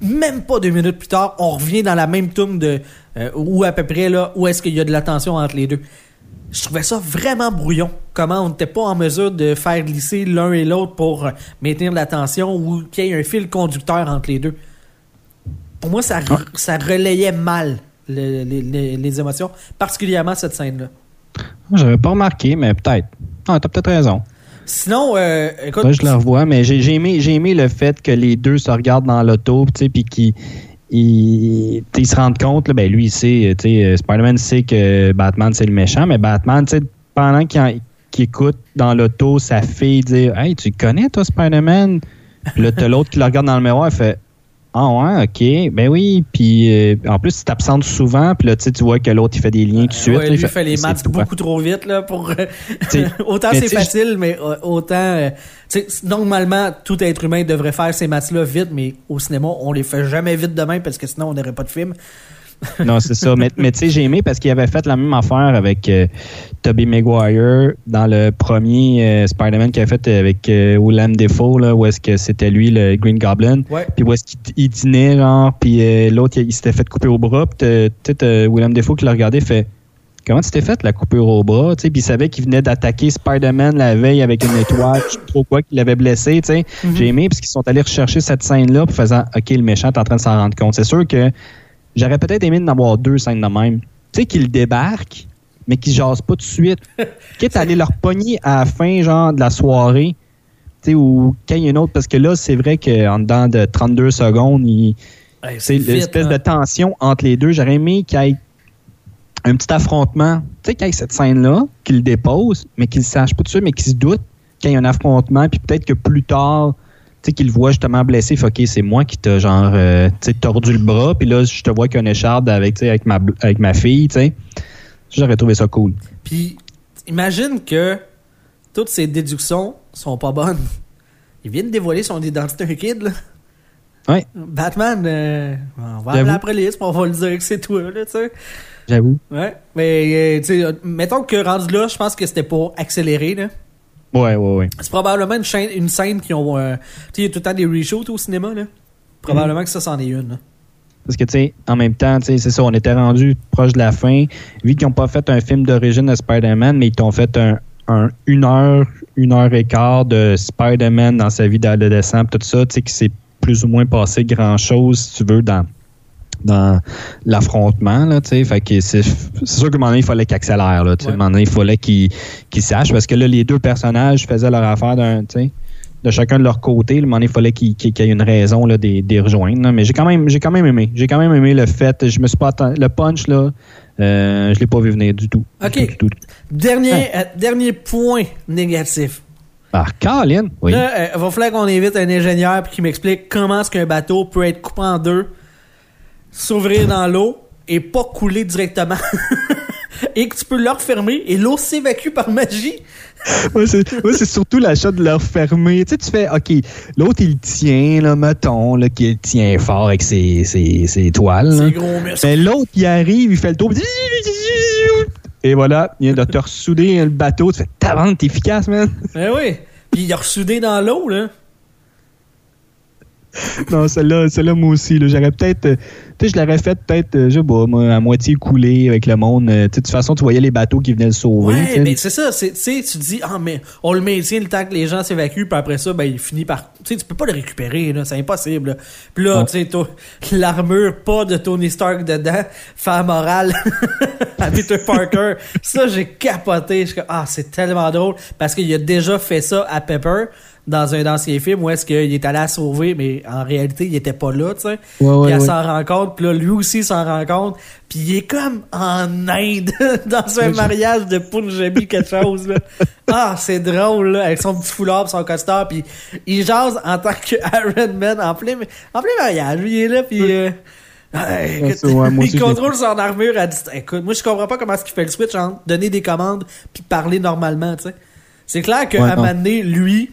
même pas deux minutes plus tard, on revient dans la même tune de euh, où à peu près là, où est-ce qu'il y a de la tension entre les deux. Je trouvais ça vraiment brouillon. Comment on n'était pas en mesure de faire glisser l'un et l'autre pour euh, maintenir la tension ou qu'il y ait un fil conducteur entre les deux. Pour moi, ça, ça relayait mal le- les, émotions, particulièrement cette scène-là. J'avais pas remarqué, mais peut-être. Ah, t'as peut-être raison. Sinon, euh, écoute, je le revois, mais j'ai aimé, aimé le fait que les deux se regardent dans l'auto, tu sais, puis qu'ils ils, ils se rendent compte, ben lui, il sait, euh, Spider-Man sait que Batman, c'est le méchant, mais Batman, pendant qu'il écoute dans l'auto sa fille dire Hey, tu connais, toi, Spider-Man? Puis là, t'as l'autre qui le regarde dans le miroir, il fait Ah ouais, ok, ben oui. Puis euh, en plus, il t'absente souvent, puis là, tu tu vois que l'autre, il fait des liens tout de suite. ouais, là, lui il fait, les maths beaucoup trop vite là pour euh, autant c'est facile mais euh, autant euh, normalement tout être humain devrait faire ces maths là vite mais au cinéma on les fait jamais vite demain parce que sinon on n'aurait pas de film Non, c'est ça. Mais, mais tu sais, j'ai aimé parce qu'il avait fait la même affaire avec euh, Tobey Maguire dans le premier euh, Spider-Man qu'il a fait avec euh, Willem Dafoe, là, où est-ce que c'était lui, le Green Goblin. Puis où est-ce qu'il il dînait, genre, puis euh, l'autre, il, il s'était fait couper au bras. Puis tu Willem Dafoe qui l'a regardé, fait Comment tu t'es fait la coupure au bras? Tu sais, Puis il savait qu'il venait d'attaquer Spider-Man la veille avec une étoile, je sais trop quoi, qu'il l'avait blessé. tu sais? Mhm. J'ai aimé parce qu'ils sont allés rechercher cette scène-là pour faisant OK, le méchant est en train de s'en rendre compte. C'est sûr que j'aurais peut-être aimé d'en avoir deux scènes de même. Tu sais, qu'il débarque, mais qu'il jase pas tout de suite. Quitte à aller leur pogner à la fin, genre, de la soirée. Tu sais, ou quand il y a une autre, parce que là, c'est vrai qu'en dedans de 32 secondes, il, c'est l'espèce hein. de tension entre les deux. J'aurais aimé qu'il y ait un petit affrontement. Tu sais, qu'il y ait cette scène-là, qu'il dépose, mais qu'il ne sache pas tout de suite, mais qu'il se doute qu'il y a un affrontement, puis peut-être que plus tard, sais, qu'il le voit justement blessé, fait OK, c'est moi qui t'ai genre, euh, tu tordu le bras, puis là, je te vois qu'il y a une écharde avec, tu avec, ma, avec ma fille, tu sais. J'aurais trouvé ça cool. puis imagine que toutes ces déductions sont pas bonnes il vient de dévoiler son identité un kid là Ouais. Batman euh, on va appeler police puis on va lui dire que c'est toi là tu sais J'avoue. Ouais, mais euh, tu sais, euh, mettons que rendu là, je pense que c'était pour accélérer. là. Ouais, ouais, ouais. C'est probablement une, chaîne, une scène qui ont. euh, tu sais, il y a tout le temps des reshoots au cinéma. là. Probablement que ça, c'en est une. là. Parce que, tu sais, en même temps, tu sais, c'est ça, on était rendu proche de la fin. Vu qu'ils n'ont pas fait un film d'origine de Spider-Man, mais ils t'ont fait un, un- une heure, une heure et quart de Spider-Man dans sa vie d'adolescent, tout ça, tu sais, qui s'est plus ou moins passé grand-chose, si tu veux, dans dans l'affrontement c'est sûr qu'à un moment donné il fallait qu'il accélère là tu sais Ouais. à un moment donné il fallait qu'il sache parce que là les deux personnages faisaient leur affaire d'un de chacun de leur côté. Moment donné, il fallait qu'il y ait une raison là, des, des rejoindre. là. Mais j'ai quand même j'ai quand même aimé. J'ai quand même aimé le fait. Je me suis pas le punch là, euh, je l'ai pas vu venir du tout. Ok. tout, du tout, du tout. Dernier, euh, dernier point négatif. Ah, Caroline, oui. Là, euh, il va falloir qu'on invite un ingénieur puis qui m'explique comment est-ce qu'un bateau peut être coupé en deux, s'ouvrir dans l'eau et pas couler directement. et que tu peux le refermer et l'eau s'évacue par magie. Moi, c'est surtout l'achat de leur fermer. Tu sais, tu fais, OK, l'autre, il tient, là, mettons, là, qu'il tient fort avec ses, ses, ses toiles. là. Gros. Mais l'autre, il arrive, il fait le tour. Et voilà, il vient de te ressouder le bateau. Tu fais, ta vente, t'es efficace, man. Eh oui. Puis il a ressoudé dans l'eau, là. Non, celle-là, celle-là, moi aussi, là, j'aurais peut-être. euh, tu sais, je l'aurais fait peut-être, euh, je sais pas, moi, à moitié coulé avec le monde. euh, tu sais, de toute façon, tu voyais les bateaux qui venaient le sauver. Ouais, mais c'est ça. c'est- Tu sais, tu te dis, ah, mais on le maintient le temps que les gens s'évacuent, puis après ça, ben, il finit par. Tu sais, tu peux pas le récupérer, là. C'est impossible, là. Puis là, tu sais, l'armure, pas de Tony Stark dedans, fait morale à Peter Parker. ça, j'ai capoté. Je ah, c'est tellement drôle. Parce qu'il a déjà fait ça à Pepper dans un ancien film où est-ce qu'il est allé la sauver, mais en réalité, il était pas là, tu sais. Ouais, ouais, puis elle ouais. s'en rend compte, puis là, lui aussi s'en rend compte, puis il est comme en Inde, dans un mariage de Punjabi, quelque chose, là. Ah, c'est drôle, là, avec son petit foulard pis son costard, puis il jase en tant que Iron Man en plein, en plein mariage. Lui, il est là, puis... euh, Ouais, écoute, ouais, aussi, il contrôle son armure à distance. Écoute, moi je comprends pas comment est-ce qu'il fait le switch entre donner des commandes puis parler normalement, tu sais. C'est clair qu'à Ouais, un non. moment donné, lui,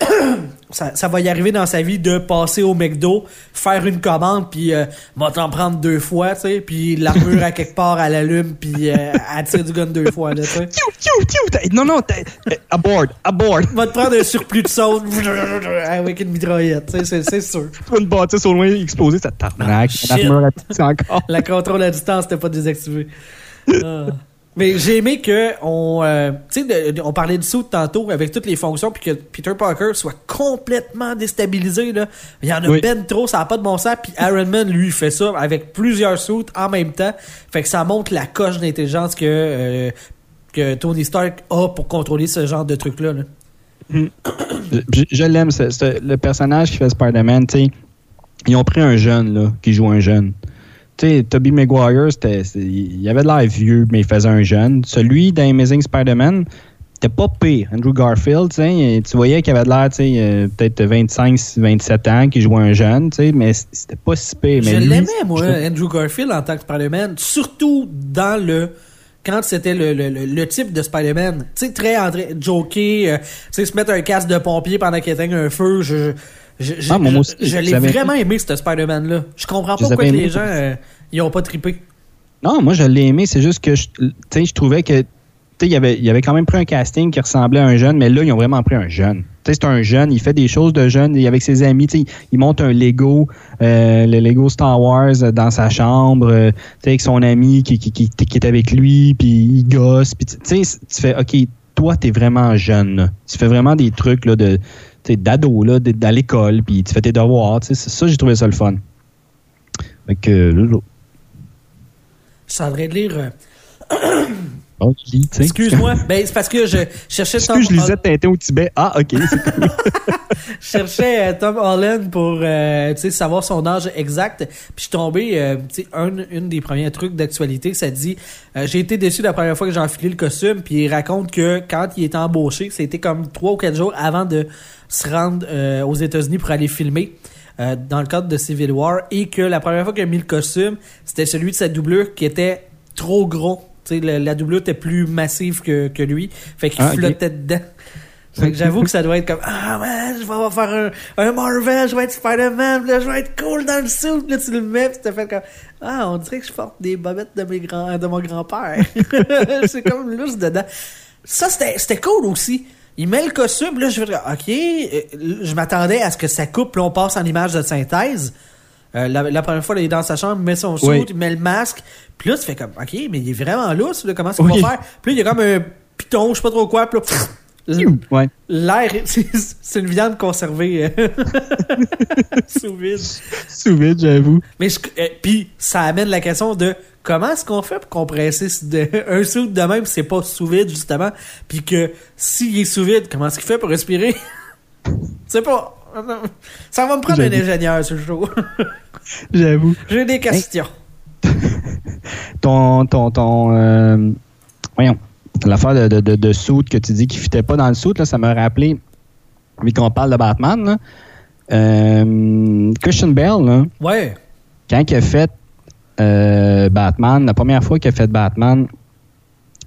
ça, ça va y arriver dans sa vie de passer au McDo, faire une commande, puis euh, va t'en prendre deux fois, tu sais, puis l'armure à quelque part, elle allume, puis euh, elle tire du gun deux fois, là, tu sais. Non, non, euh, aboard, aboard. Va te prendre un surplus de sauce avec une mitraillette, tu sais, c'est- sûr. Une bâtisse au loin explosée, ça tarnaque. Ah, shit. L'armure à encore. La contrôle à distance n'était pas désactivé. Ah. Mais j'ai aimé que on, euh, de- on parlait du saut tantôt avec toutes les fonctions, puis que Peter Parker soit complètement déstabilisé là. Il y en a Oui. ben trop, ça n'a pas de bon sens. Puis Iron Man lui il fait ça avec plusieurs sauts en même temps. Fait que ça montre la coche d'intelligence que euh, que Tony Stark a pour contrôler ce genre de truc là. Je, je- je l'aime, le personnage qui fait Spider-Man. Ils ont pris un jeune, là, qui joue un jeune. Tu sais, Tobey Maguire, il avait de l'air vieux, mais il faisait un jeune. Celui d'Amazing Spider-Man, c'était pas pire. Andrew Garfield, tu voyais qu'il avait de l'air, tu sais, euh, peut-être 25, 27 ans, qui jouait un jeune, tu sais, mais c'était pas si pire. Mais je l'aimais, moi, Andrew Garfield, en tant que Spider-Man, surtout dans le. Quand c'était le, le, le, le type de Spider-Man. Tu sais, très André, joker, euh, tu sais, se mettre un casque de pompier pendant qu'il éteigne un feu. Je, je, je, Ah, je- je l'ai vraiment aimé, ce Spider-Man-là. Je comprends pas pourquoi les gens, euh, ils ont pas trippé. Non, moi je l'ai aimé, c'est juste que je, tu sais, je trouvais que il y avait, il y avait quand même pris un casting qui ressemblait à un jeune, mais là, ils ont vraiment pris un jeune. Tu sais, c'est un jeune, il fait des choses de jeune, et avec ses amis, il monte un Lego, euh, le Lego Star Wars dans sa chambre, euh, tu sais, avec son ami qui, qui, qui, qui est avec lui, puis il gosse, puis tu tu sais, tu fais, OK, toi, t'es vraiment jeune, là. Tu fais vraiment des trucs, là, de, d'ado, là, à l'école, puis tu fais tes devoirs, tu sais, c'est- ça, j'ai trouvé ça le fun. Fait que, là, là, Je suis en train de lire. euh, bon. Excuse-moi, ben, c'est parce que je cherchais Est-ce que je lisais Tintin au Tibet? Ah, OK. c'est cool. Je cherchais euh, Tom Holland pour euh, tu sais, savoir son âge exact. Puis je suis tombé, euh, tu sais, un, une des premiers trucs d'actualité, ça dit euh, J'ai été déçu la première fois que j'ai enfilé le costume. Puis il raconte que quand il était embauché, c'était comme trois ou quatre jours avant de se rendre euh, aux États-Unis pour aller filmer. euh, dans le cadre de Civil War et que la première fois qu'il a mis le costume, c'était celui de sa doublure qui était trop gros. Tu la, la doublure était plus massive que, que lui. Fait qu'il Ah, flottait dedans. Fait que j'avoue que ça doit être comme Ah man, je vais faire un, un Marvel, je vais être Spider-Man, là je vais être cool dans le puis là tu le mets, puis t'as fait comme Ah, on dirait que je porte des bobettes de, mes grands, de mon grand-père. c'est comme lousse dedans. Ça, c'était c'était cool aussi. Il met le costume, là je fais OK, euh, je m'attendais à ce que ça coupe, puis on passe en image de synthèse. Euh, la, la première fois, là, il est dans sa chambre, il met son suit, Oui. il met le masque. Puis là, tu fais comme, OK, mais il est vraiment lousse, là, comment qu'on Oui. va faire? Puis là, il y a comme un piton, je sais pas trop quoi, puis là, ouais. L'air, c'est une viande conservée euh, sous vide. Sous vide, j'avoue. Mais euh, puis ça amène la question de comment est-ce qu'on fait pour compresser de- un soude de même, c'est pas sous vide justement, puis que s'il est sous vide, comment est-ce qu'il fait pour respirer? C'est pas. Ça va me prendre un ingénieur ce jour. J'avoue. J'ai des questions. Ton, ton, ton, euh, voyons, l'affaire de, de, de, de suit que tu dis qui fitait pas dans le suit, là, ça m'a rappelé, vu qu'on parle de Batman, là, euh, Christian Bale, là, Ouais. quand il a fait euh, Batman, la première fois qu'il a fait Batman,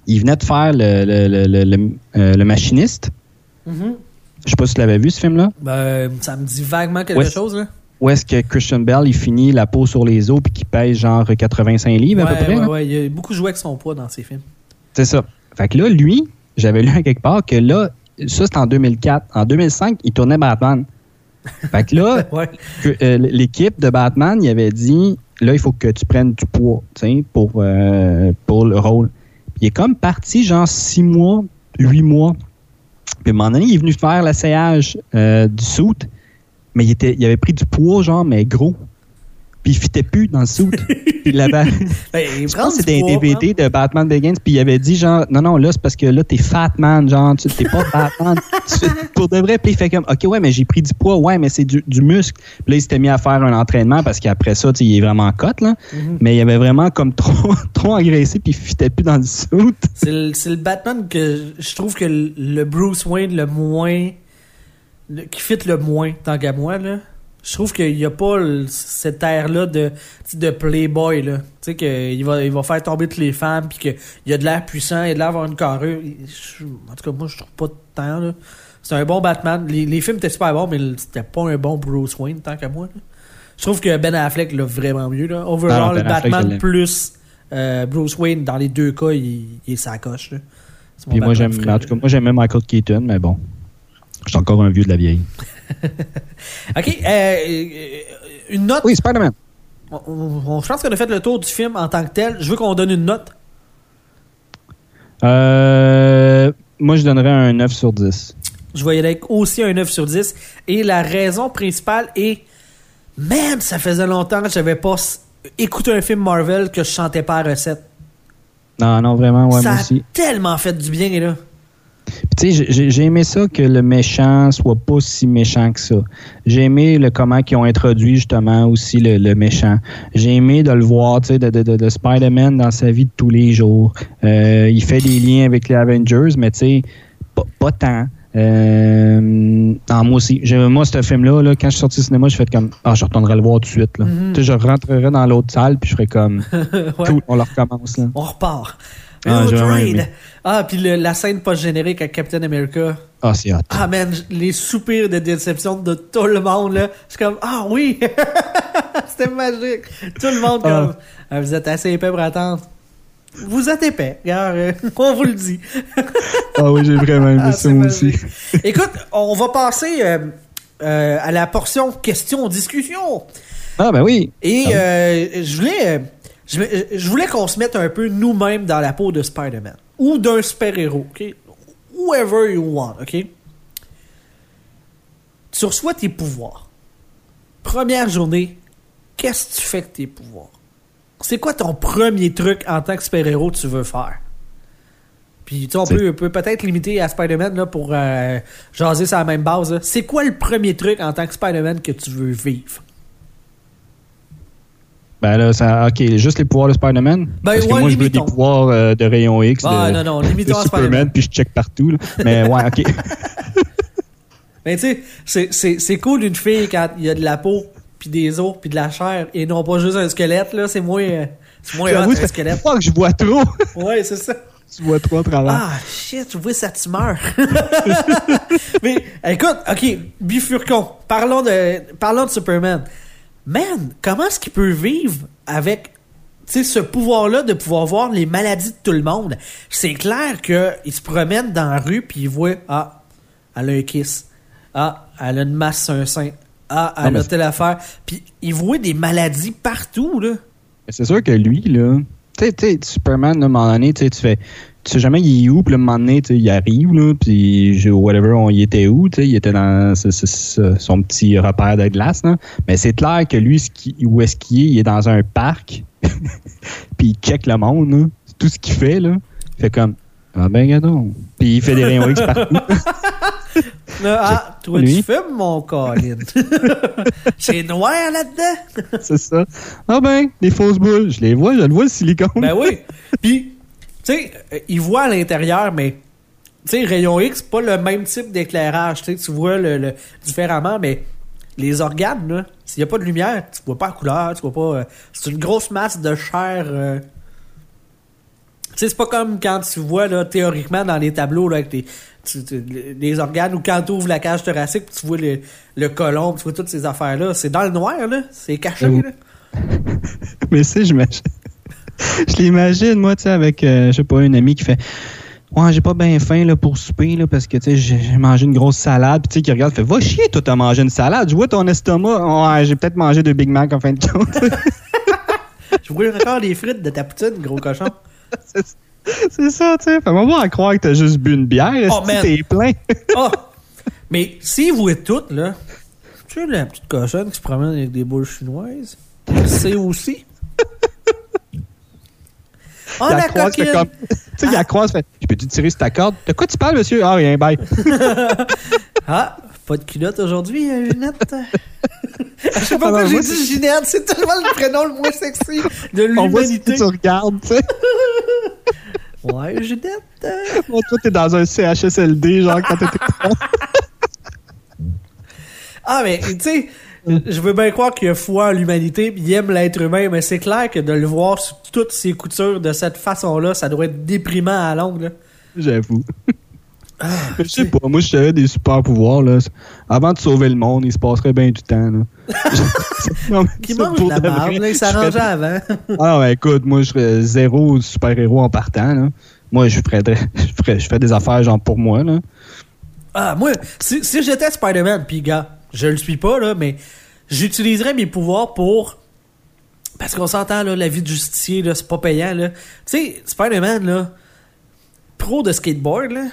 il venait de faire le, le, le, le, euh, le machiniste. Mhm. Je sais pas si tu l'avais vu, ce film-là. Ben, ça me dit vaguement quelque chose, là. Où est-ce que Christian Bell, il finit la peau sur les os puis qu'il pèse genre 85 livres à peu près? ouais, ouais. Il a beaucoup joué avec son poids dans ses films. C'est ça. Fait que là, lui, j'avais lu à quelque part que là, ça c'est en 2004. En 2005, il tournait Batman. Fait que là, Ouais. euh, l'équipe de Batman, il avait dit, là, il faut que tu prennes du poids, pour, euh, pour le rôle. Puis il est comme parti, genre, six mois, huit mois. Puis à un moment donné, il est venu faire l'essayage euh, du suit, mais il, était, il avait pris du poids, genre, mais gros. Puis il fitait plus dans le suit. il avait... Ben, Je pense que c'était un DVD de Batman Begins, puis il avait dit genre, non, non, là, c'est parce que là, t'es fat man, genre, tu t'es pas Batman. Tu pour de vrai, puis il fait comme, OK, ouais, mais j'ai pris du poids, ouais, mais c'est du, du muscle. Puis là, il s'était mis à faire un entraînement parce qu'après ça, il est vraiment cote, là. Mhm. Mais il avait vraiment comme trop, trop engraissé, puis il fitait plus dans le suit. C'est le, Batman que je trouve que le le Bruce Wayne le moins. le- qui fit le moins, tant qu'à moi, là. Je trouve qu'il n'y a pas le- cette air-là de, de playboy, là. Tu sais, qu'il va, il va faire tomber toutes les femmes, puis qu'il y a de l'air puissant, il a de l'air avoir une carrure. Je- En tout cas, moi, je trouve pas de temps, là. C'est un bon Batman. Les, les films étaient super bons, mais c'était pas un bon Bruce Wayne, tant qu'à moi, là. Je trouve que Ben Affleck l'a vraiment mieux, là. Overall, Ben Batman plus euh, Bruce Wayne, dans les deux cas, il, il est Puis moi, j'aime, en tout cas, moi, j'aimais Michael Keaton, mais bon. Je suis encore un vieux de la vieille. OK, euh, euh, une note? Oui, Spider-Man. On, on- on- je pense qu'on a fait le tour du film en tant que tel. Je veux qu'on donne une note. Euh, moi, je donnerais un 9 sur 10. Je avec aussi un 9 sur 10. Et la raison principale est... Man, ça faisait longtemps que j'avais pas écouté un film Marvel que je chantais pas la recette. Non, non, vraiment, ouais, ça moi a aussi. tellement fait du bien, là. Tu sais, j'ai- j'ai aimé ça que le méchant soit pas si méchant que ça. J'ai aimé le comment ils ont introduit justement aussi le, le méchant. J'ai aimé de le voir, tu sais, de, de, de, de Spider-Man dans sa vie de tous les jours. Euh, il fait des liens avec les Avengers, mais tu sais, pas, pas tant. Euh, non, moi aussi. J'ai- Moi, ce film-là, là, quand je suis sorti du cinéma, je fait comme Ah, je retournerai le voir tout de suite. Là. Mhm. Sais, je rentrerai dans l'autre salle, puis je ferais comme Ouais. Cool, on le recommence. Là. On repart. Ah, Oh, aimé. Ah, puis le- la scène post-générique avec Captain America. Ah, c'est hot. Ah, man, les soupirs de déception de tout le monde, là. Suis comme, ah oui! C'était magique. Tout le monde, comme, Ah, vous êtes assez épais pour attendre. Vous êtes épais, regarde, euh, on vous le dit. Ah oui, j'ai vraiment aimé Ah, ça, c'est moi aussi. Écoute, on va passer euh, euh, à la portion questions-discussions. Ah, ben oui. Et Ah oui. je voulais, euh, je, vais- je voulais qu'on se mette un peu nous-mêmes dans la peau de Spider-Man ou d'un super-héros, ok? Whoever you want, ok? Tu reçois tes pouvoirs. Première journée, qu'est-ce que tu fais avec tes pouvoirs? C'est quoi ton premier truc en tant que super-héros que tu veux faire? Puis, tu sais, on peut, peut peut-être limiter à Spider-Man là, pour euh, jaser sur la même base. C'est quoi le premier truc en tant que Spider-Man que tu veux vivre? Ben là, ça, ok, juste les pouvoirs de Spider-Man? Ben, Parce que ouais, moi, je veux des pouvoirs euh, de rayon X, Ah, de, non, non, de limitons à Spider-Man. Superman, puis je check partout. là. Mais ouais, ok. Mais tu sais, c'est- c'est c'est cool une fille quand il y a de la peau, puis des os, puis de la chair, et non pas juste un squelette, là. C'est moins, euh, c'est moins un squelette. fait que je vois trop. Ouais, c'est ça. tu vois trop à travers. Ah, shit, je vois ça, tu meurs. Mais, écoute, ok, bifurcon. Parlons de, parlons de Superman. Man, comment est-ce qu'il peut vivre avec, ce pouvoir-là de pouvoir voir les maladies de tout le monde? C'est clair qu'il se promène dans la rue puis il voit, ah, elle a un kiss. Ah, elle a une masse sur un sein. Ah, elle Non, a telle affaire. Puis il voit des maladies partout, là. C'est sûr que lui, là, tu sais, tu sais, Superman, à un moment donné, tu sais, tu fais. Tu sais jamais il est où, puis à un moment donné, il arrive, là, puis je- whatever, on y était où, il était dans ce- ce- ce- son petit repère de glace, là. Mais c'est clair que lui, ce qui- où est-ce qu'il est, il est dans un parc, puis il check le monde, là. C'est tout ce qu'il fait, là. Il fait comme, ah ben, gadon. Puis il fait des rayons X partout. Là, ah, toi, Lui. tu fumes, mon Colin. C'est noir là-dedans. c'est ça. Ah ben, des fausses boules. Je les vois, je le vois, le silicone. Ben oui. Puis, tu sais, euh, il voit à l'intérieur, mais, tu sais, rayon X, c'est pas le même type d'éclairage. Tu vois le, le- différemment, mais les organes, là, s'il n'y a pas de lumière, tu vois pas la couleur, tu vois pas. euh, c'est une grosse masse de chair. euh. Tu sais, c'est pas comme quand tu vois, là, théoriquement, dans les tableaux, là, avec tes- tu- tu- les- les organes, ou quand tu ouvres la cage thoracique, tu vois le, le colon, puis tu vois toutes ces affaires-là. C'est dans le noir, là. C'est caché, J'avoue. là. Mais c'est, j'imagine. je l'imagine, moi, tu sais, avec, euh, je sais pas, une amie qui fait Ouais, j'ai pas bien faim là, pour souper là, parce que tu sais, j'ai mangé une grosse salade. Puis tu sais, qui regarde, fait Va chier, toi, t'as mangé une salade. Je vois ton estomac. Ouais, j'ai peut-être mangé deux Big Mac en fin de compte. Je vois encore les frites de ta poutine, gros cochon. c'est ça, tu sais. Fait moi, à croire que t'as juste bu une bière. Oh, si man. t'es plein? Ah! Mais s'ils voient toutes, là, tu sais, la petite cochonne qui se promène avec des boules chinoises, c'est aussi. Oh, Il la la croise, fait coquine! comme. Tu sais, il la croise, fait Je peux-tu tirer sur ta corde? De quoi tu parles, monsieur? Ah, rien, bye. Ah, pas de culotte aujourd'hui, euh, Ginette? Je sais pas Ah, pourquoi j'ai dit Ginette, c'est tellement le prénom le moins sexy de On voit si l'humanité. tu regardes, tu sais. Ouais, Ginette. euh, Moi, toi, t'es dans un CHSLD, genre, quand t'étais. Ah, mais tu sais, je veux bien croire qu'il a foi en l'humanité, il aime l'être humain, mais c'est clair que de le voir sous toutes ses coutures de cette façon-là, ça doit être déprimant à longue. là. J'avoue. Ah, Je sais pas, moi, si j'avais des super pouvoirs, là. Avant de sauver le monde, il se passerait bien du temps, là. Non, Qui mange de la là, il je s'arrangeait avant. Ah, ouais, écoute, moi, je serais zéro super-héros en partant, là. Moi, je ferais, de- je ferais, je des affaires, genre, pour moi, là. Ah, moi, si, si j'étais Spider-Man, puis gars, je le suis pas, là, mais j'utiliserais mes pouvoirs pour. Parce qu'on s'entend, là, la vie de justicier, là, c'est pas payant, là. Tu sais, Spider-Man, là, pro de skateboard, là,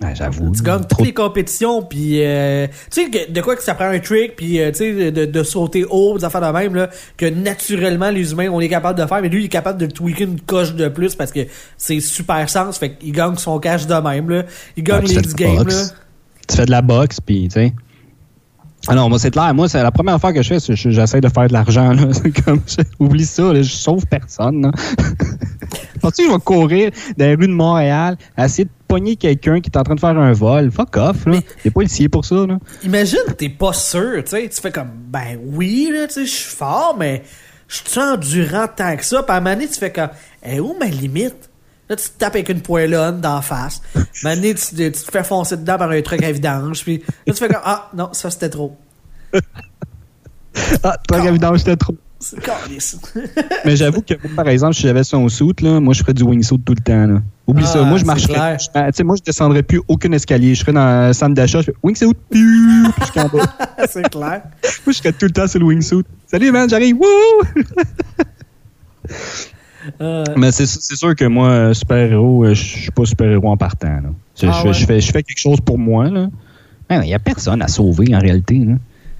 Ouais, j'avoue. tu gagnes toutes les compétitions, puis euh, tu sais, de quoi que ça prend un trick, puis euh, tu sais, de, de sauter haut, des affaires de même, là, que naturellement, les humains, on est capable de faire, mais lui, il est capable de tweaker une coche de plus parce que c'est super sens, fait qu'il gagne son cash de même, là. Il gagne Ah, les boxe. là. Tu fais de la boxe, puis, tu sais. Ah non, moi, c'est clair. Moi, c'est la première affaire que je fais, j'essaie de faire de l'argent, comme, oublie ça, là, je sauve personne, là. Penses-tu que je vais courir dans les rues de Montréal, essayer de pogner quelqu'un qui est en train de faire un vol? Fuck off, là. T'es pas policier pour ça, là. Imagine, t'es pas sûr, tu sais, tu fais comme, ben oui, là, tu sais, je suis fort, mais je suis endurant tant que ça, puis à un moment donné, tu fais comme, eh, où ma limite? Là, tu te tapes avec une poêlonne d'en face. À donné, tu, tu te fais foncer dedans par un truc à vidange, puis là, tu fais comme, ah, non, ça, c'était trop. Ah, toi, évidemment, j'étais trop. C'est. Mais j'avoue que, moi, par exemple, si j'avais son suit, là, moi, je ferais du wingsuit tout le temps, là. Oublie Ah, ça. Moi, je marcherais. je- Tu sais, moi, je descendrais plus aucun escalier. Je serais dans un centre d'achat, je fais wingsuit, jusqu'en bas. c'est clair. Moi, je serais tout le temps sur le wingsuit. Salut, man, j'arrive. Wouh! Euh, Mais c'est sûr que moi, euh, super-héros, euh, je suis pas super-héros en partant. Là. Je, Ah je- ouais? je fais, je fais quelque chose pour moi. là. Il n'y a personne à sauver en réalité. Là.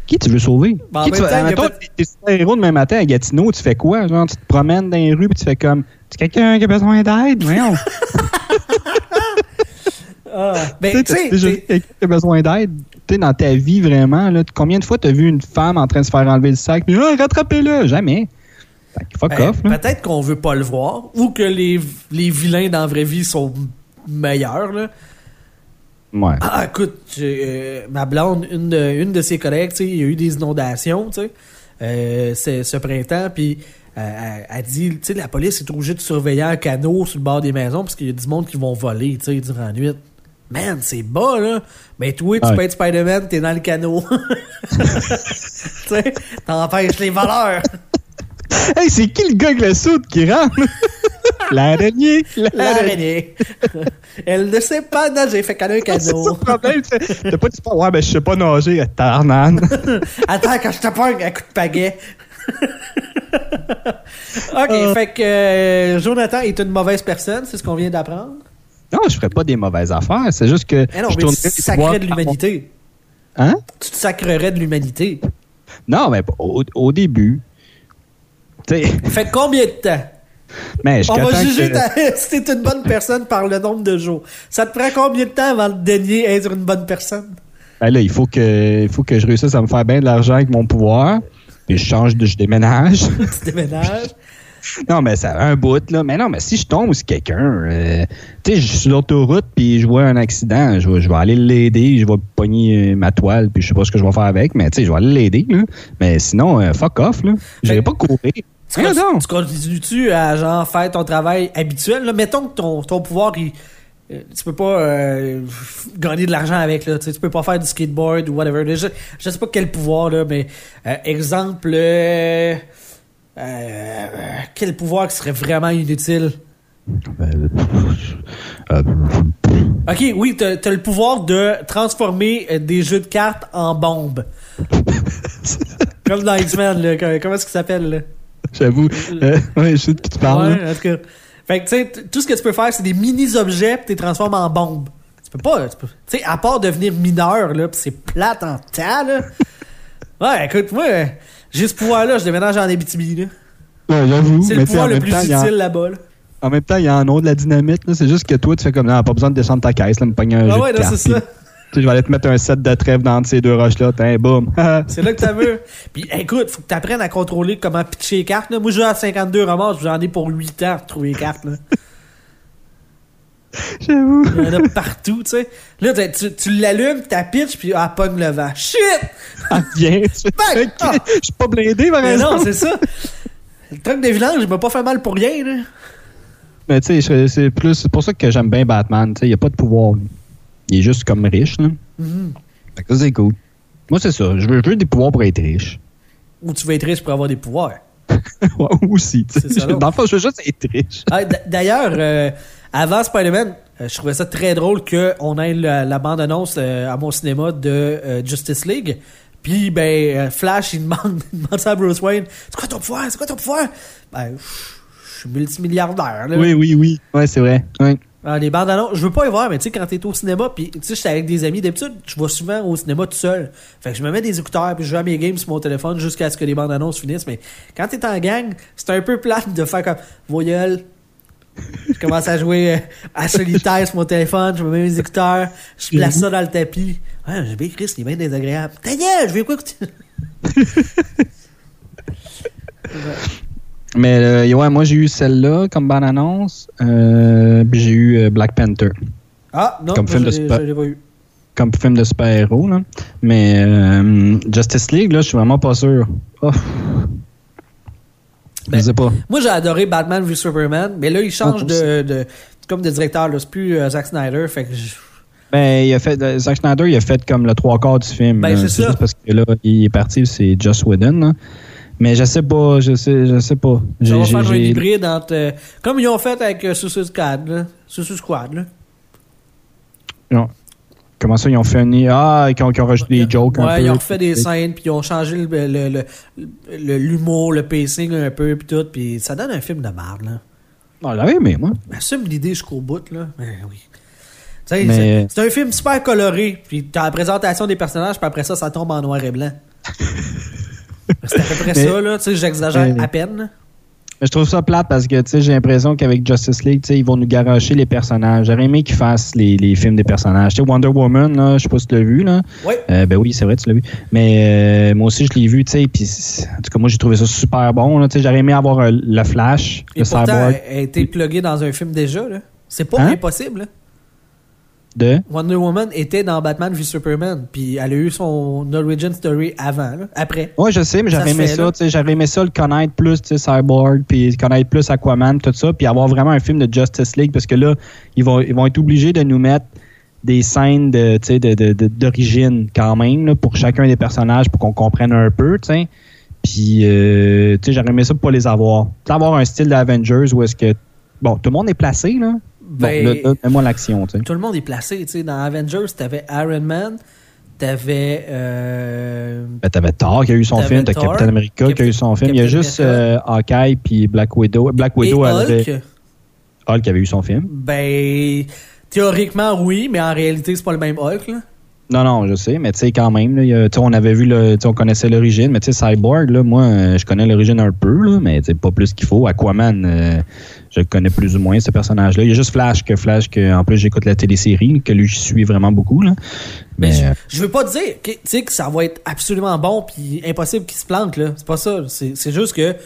Qui tu veux sauver? Ben, Qui même tu vas- temps, y a Mettons, pas- t'es- super-héros demain matin à Gatineau, tu fais quoi? Genre, tu te promènes dans les rues et tu fais comme. Tu quelqu'un qui a besoin d'aide? Voyons. ah, ben, Tu sais, quelqu'un qui a besoin d'aide? Tu dans ta vie, vraiment, là, combien de fois t'as vu une femme en train de se faire enlever le sac? Puis, ah, rattrapez-le! Jamais. Fuck ben, off. peut-être qu'on veut pas le voir, ou que les, les vilains dans la vraie vie sont meilleurs, là. Ouais. Ah, écoute, euh, ma blonde, une de, une de ses collègues, tu sais, il y a eu des inondations, tu sais, euh, ce printemps, puis euh, elle, elle dit, tu sais, la police est obligée de surveiller un canot sur le bord des maisons parce qu'il y a du monde qui vont voler, tu sais, durant la nuit. Man, c'est bas, là. Mais toi, tu Ouais. peux être Spider-Man, t'es dans le canot. tu sais, t'empêches les voleurs. Hey, c'est qui le gars avec le soude qui rentre? L'araignée! L'araignée. Elle ne sait pas nager, fait qu'elle a un C'est ça canot. le problème. T'as pas dit pas, ouais, ben je sais pas nager, tarnane. Attends, quand je te pogne un coup de pagaie. ok, Euh. fait que euh, Jonathan est une mauvaise personne, c'est ce qu'on vient d'apprendre. Non, je ferais pas des mauvaises affaires. C'est juste que. Eh non, je mais tu te sacrerais de l'humanité. Hein? Tu te sacrerais de l'humanité. Non, mais au, au début. Tu sais, Fait combien de temps? mais je On va juger que... si t'es une bonne personne par le nombre de jours. Ça te prend combien de temps avant de daigner être une bonne personne? Ben là, il faut que, il faut que je réussisse à me faire bien de l'argent avec mon pouvoir. Puis je change de, je déménage. Tu déménages? non, mais ça a un bout, là. Mais non, mais si je tombe sur quelqu'un, euh, tu sais, je suis sur l'autoroute puis je vois un accident, je vais, je vais aller l'aider, je vais pogner euh, ma toile puis je sais pas ce que je vais faire avec, mais tu sais, je vais aller l'aider, là. Mais sinon, euh, fuck off, là. Je vais Fait- pas courir. Tu, continues-tu à genre faire ton travail habituel? Là? Mettons que ton, ton pouvoir, il, euh, tu peux pas euh, gagner de l'argent avec. Là, tu peux pas faire du skateboard ou whatever. Là, Je, je sais pas quel pouvoir, là, mais euh, exemple, euh, euh, quel pouvoir qui serait vraiment inutile? Euh, Ok, oui, t'as as le pouvoir de transformer des jeux de cartes en bombes. Comme dans X-Men, là. Comment comment est-ce qu'il s'appelle, là? J'avoue. Euh, ouais, je sais de qui tu parles. là. Ouais, en tout cas. Fait que, tu sais, tout ce que tu peux faire, c'est des mini-objets, tu les transformes en bombes. Tu peux pas. Tu peux- tu sais, à part devenir mineur, là, pis c'est plate en temps, là. Ouais, écoute, moi, euh, j'ai ce pouvoir-là, je déménage en Abitibi, là. Ouais, j'avoue. C'est le pouvoir le plus temps, a- utile là-bas, là. En même temps, il y a de la dynamite. là. C'est juste que toi, tu fais comme, non, pas besoin de descendre ta caisse, là, me pogner un Ah jeu ouais, de non, cartes, c'est ça. Tu je vais aller te mettre un set de trèfle dans ces deux roches-là. Boum. C'est là que t'as vu. Puis écoute, faut que t'apprennes à contrôler comment pitcher les cartes. Là. Moi, je joue à 52 ramasses, j'en ai pour 8 ans pour trouver les cartes. Là. J'avoue. Il y en a partout, tu sais. Là, t'as- tu, tu l'allumes, ta pitch, puis ah, pogne le vent. Shit! Ah, viens. tu! Ah! Je suis pas blindé, par Mais exemple. non, c'est ça. Le truc des villages, il m'a pas fait mal pour rien, là. Mais tu sais, c'est- plus c'est pour ça que j'aime bien Batman. Tu sais, il a pas de pouvoir. lui. Il est juste comme riche, là. Mhm. Que ça, c'est cool. Moi, c'est ça. Je veux, je veux des pouvoirs pour être riche. Ou tu vas être riche pour avoir des pouvoirs. Ouais, aussi. ça. Dans le fond, je veux juste être riche. Ah, D'ailleurs, euh, avant Spider-Man, euh, je trouvais ça très drôle qu'on ait la, la bande-annonce euh, à mon cinéma de Justice League. Puis, ben, Flash, il demande, il demande ça à Bruce Wayne. C'est quoi ton pouvoir? C'est quoi ton pouvoir? Ben, je suis multimilliardaire, là. Oui, oui, oui. Ouais, c'est vrai. Ouais. Les bandes annonces, je veux pas y voir, mais tu sais, quand t'es au cinéma, puis tu sais, j'étais avec des amis, d'habitude, je vais souvent au cinéma tout seul. Fait que je me mets des écouteurs, puis je joue à mes games sur mon téléphone jusqu'à ce que les bandes annonces finissent. Mais quand t'es en gang, c'est un peu plate de faire comme voyelle. Je commence à jouer euh, à solitaire sur mon téléphone, je me mets mes écouteurs, je place ça dans le tapis. Ouais, j'ai bien Chris, il est bien désagréable. Ta gueule, je vais quoi écouter? Mais euh, ouais, moi, j'ai eu celle-là comme bonne annonce. Euh, puis j'ai eu euh, Black Panther Ah, non, Comme moi, film je de l'ai- super- pas eu. comme film de super-héros. Mais euh, Justice League, là, je suis vraiment pas sûr. Oh. Ben, je sais pas. Moi, j'ai adoré Batman v Superman, mais là, il change Oh, de, de, comme de directeur. C'est plus Zack Snyder. Fait que je- Ben, il a fait, euh, Zack Snyder, il a fait comme le trois quarts du film. Ben, c'est ça. juste parce que là, il est parti, c'est Joss Whedon. Mais je sais pas, je sais, je sais pas. Va j'ai- faire un hybride entre. euh, comme ils ont fait avec euh, Suicide Squad. Là. Suicide Squad. Là. non. Comment ça, ils ont fait un... Ah, qui ont, qui ont rajouté des jokes un Ouais, peu. ils ont refait des scènes, puis ils ont changé le- le- le- le- l'humour, le, pacing un peu, puis tout. Puis ça donne un film de merde. Là. Non, j'avais aimé, moi. Assume l'idée jusqu'au bout. Là. Ben oui. Mais- C'est c'est un film super coloré. Puis t'as la présentation des personnages, puis après ça, ça tombe en noir et blanc. C'est à peu près Mais- ça, là. Tu sais, j'exagère à peine. Mais je trouve ça plate parce que tu sais, j'ai l'impression qu'avec Justice League, tu sais, ils vont nous garocher les personnages. J'aurais aimé qu'ils fassent les, les films des personnages. Tu sais, Wonder Woman, je sais pas si tu l'as vu. Là. Ouais. Euh, ben oui, c'est vrai, tu l'as vu. Mais euh, moi aussi, je l'ai vu. tu sais, Puis, c'est- en tout cas, moi, j'ai trouvé ça super bon. là. Tu sais, J'aurais aimé avoir euh, le Flash, Et le pourtant, Cyborg elle a été pluguée dans un film déjà. C'est pas Hein? impossible. là. De. Wonder Woman était dans Batman v Superman, puis elle a eu son origin story avant, là, après. Ouais, je sais, mais j'aurais aimé ça. là. tu sais, J'aurais aimé ça le connaître plus, tu sais, Cyborg, puis connaître plus Aquaman, tout ça, puis avoir vraiment un film de Justice League, parce que là, ils vont, ils vont être obligés de nous mettre des scènes de, d'origine quand même là, pour chacun des personnages pour qu'on comprenne un peu, tu sais. Puis, euh, tu sais, j'aurais aimé ça pour pas les avoir. Tu sais, avoir un style d'Avengers où est-ce que, bon, tout le monde est placé, là. Bon, Ben, là, mets-moi l'action. Tout le monde est placé, tu sais. Dans Avengers, t'avais Iron Man, t'avais. Euh, Ben, t'avais Thor qui a eu son film, t'as Captain America qui a eu son film. Il y a juste euh, Hawkeye puis Black Widow. Black et Widow, avait- Hulk. Hulk avait eu son film. Ben. Théoriquement, oui, mais en réalité, c'est pas le même Hulk, là. Non, non, je sais, mais tu sais, quand même, là, on avait vu, le, on connaissait l'origine, mais tu sais, Cyborg, là, moi, euh, je connais l'origine un peu, là, mais pas plus qu'il faut. Aquaman, euh, je connais plus ou moins, ce personnage-là. Il y a juste Flash, que Flash, que, en plus, j'écoute la télésérie, que lui, je suis vraiment beaucoup, là. Mais Mais, euh, je, je veux pas dire que, tu sais, que ça va être absolument bon puis impossible qu'il se plante là. C'est pas ça. C'est c'est juste que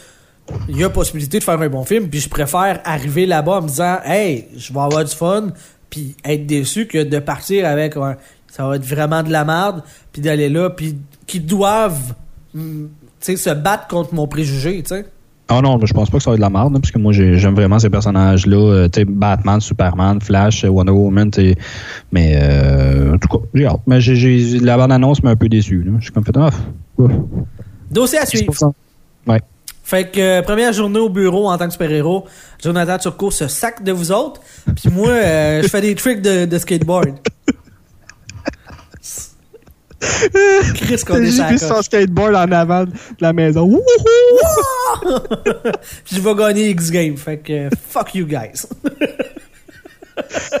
il y a possibilité de faire un bon film puis je préfère arriver là-bas en me disant hey je vais avoir du fun puis être déçu que de partir avec un- ça va être vraiment de la merde puis d'aller là puis qu'ils doivent mm, se battre contre mon préjugé tu sais. Ah non, je pense pas que ça va être de la merde, là, parce que moi j'ai- j'aime vraiment ces personnages-là. euh, tu sais, Batman, Superman, Flash, euh, Wonder Woman, tu sais. mais euh, en tout cas, j'ai hâte. Mais j'ai- j'ai- la bande-annonce m'a un peu déçu. Je suis comme fait, ah. Dossier à suivre. Ouais. Fait que euh, première journée au bureau en tant que super-héros, Jonathan Turcot se sac de vous autres, puis moi je fais des tricks de, de skateboard. Chris qu'on est J'ai vu son skateboard en avant de la maison. Wouhou! Puis je vais gagner X Games, fait que fuck you guys.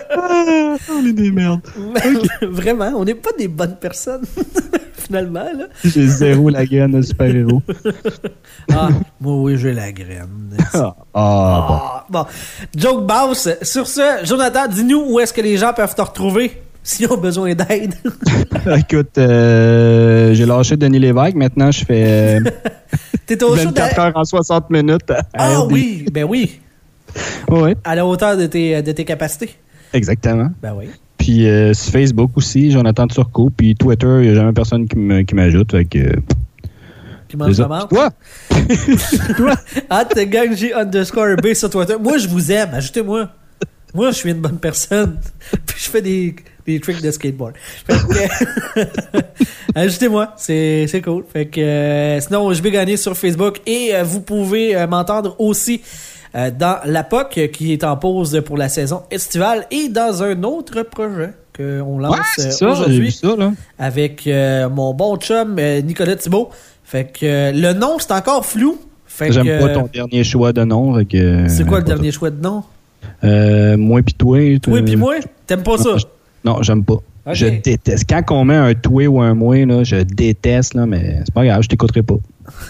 Ah, on est des merdes. Vraiment, on n'est pas des bonnes personnes finalement là. J'ai zéro la graine de super-héros. Ah, moi oui, j'ai la graine. Ah, ah, bon. Ah, bon. Joke boss. Sur ce, Jonathan, dis-nous où est-ce que les gens peuvent te retrouver? S'ils ont besoin d'aide. Écoute, euh, j'ai lâché Denis Lévesque. Maintenant, je fais euh, T'es au show 24 de... heures en 60 minutes. Ah RD. oui, ben oui. Ouais. À la hauteur de tes, de tes capacités. Exactement. Ben oui. Puis euh, sur Facebook aussi, Jonathan Turcot. Puis Twitter, il n'y a jamais personne qui m'ajoute. Fait que. Qui mange la marde. Toi? At gangj underscore B sur Twitter. Moi, je vous aime. Ajoutez-moi. Moi, je suis une bonne personne. Puis je fais des, des tricks de skateboard. Fait que, Ajoutez-moi. C'est, c'est cool. Fait que, euh, sinon, je vais gagner sur Facebook. Et euh, vous pouvez euh, m'entendre aussi euh, dans la POC euh, qui est en pause pour la saison estivale et dans un autre projet qu'on lance Ouais, euh, aujourd'hui ça, là. avec euh, mon bon chum euh, Nicolas Thibault. Fait que euh, le nom, c'est encore flou. Fait J'aime que, pas ton dernier choix de nom. fait que, C'est quoi le euh, dernier choix de nom? Euh, moi pis toi. Toi euh, puis moi? T'aimes pas ça? Non, j'aime pas. Je déteste. Quand on met un toi ou un moi, là, je déteste, là, mais c'est pas grave, je t'écouterai pas.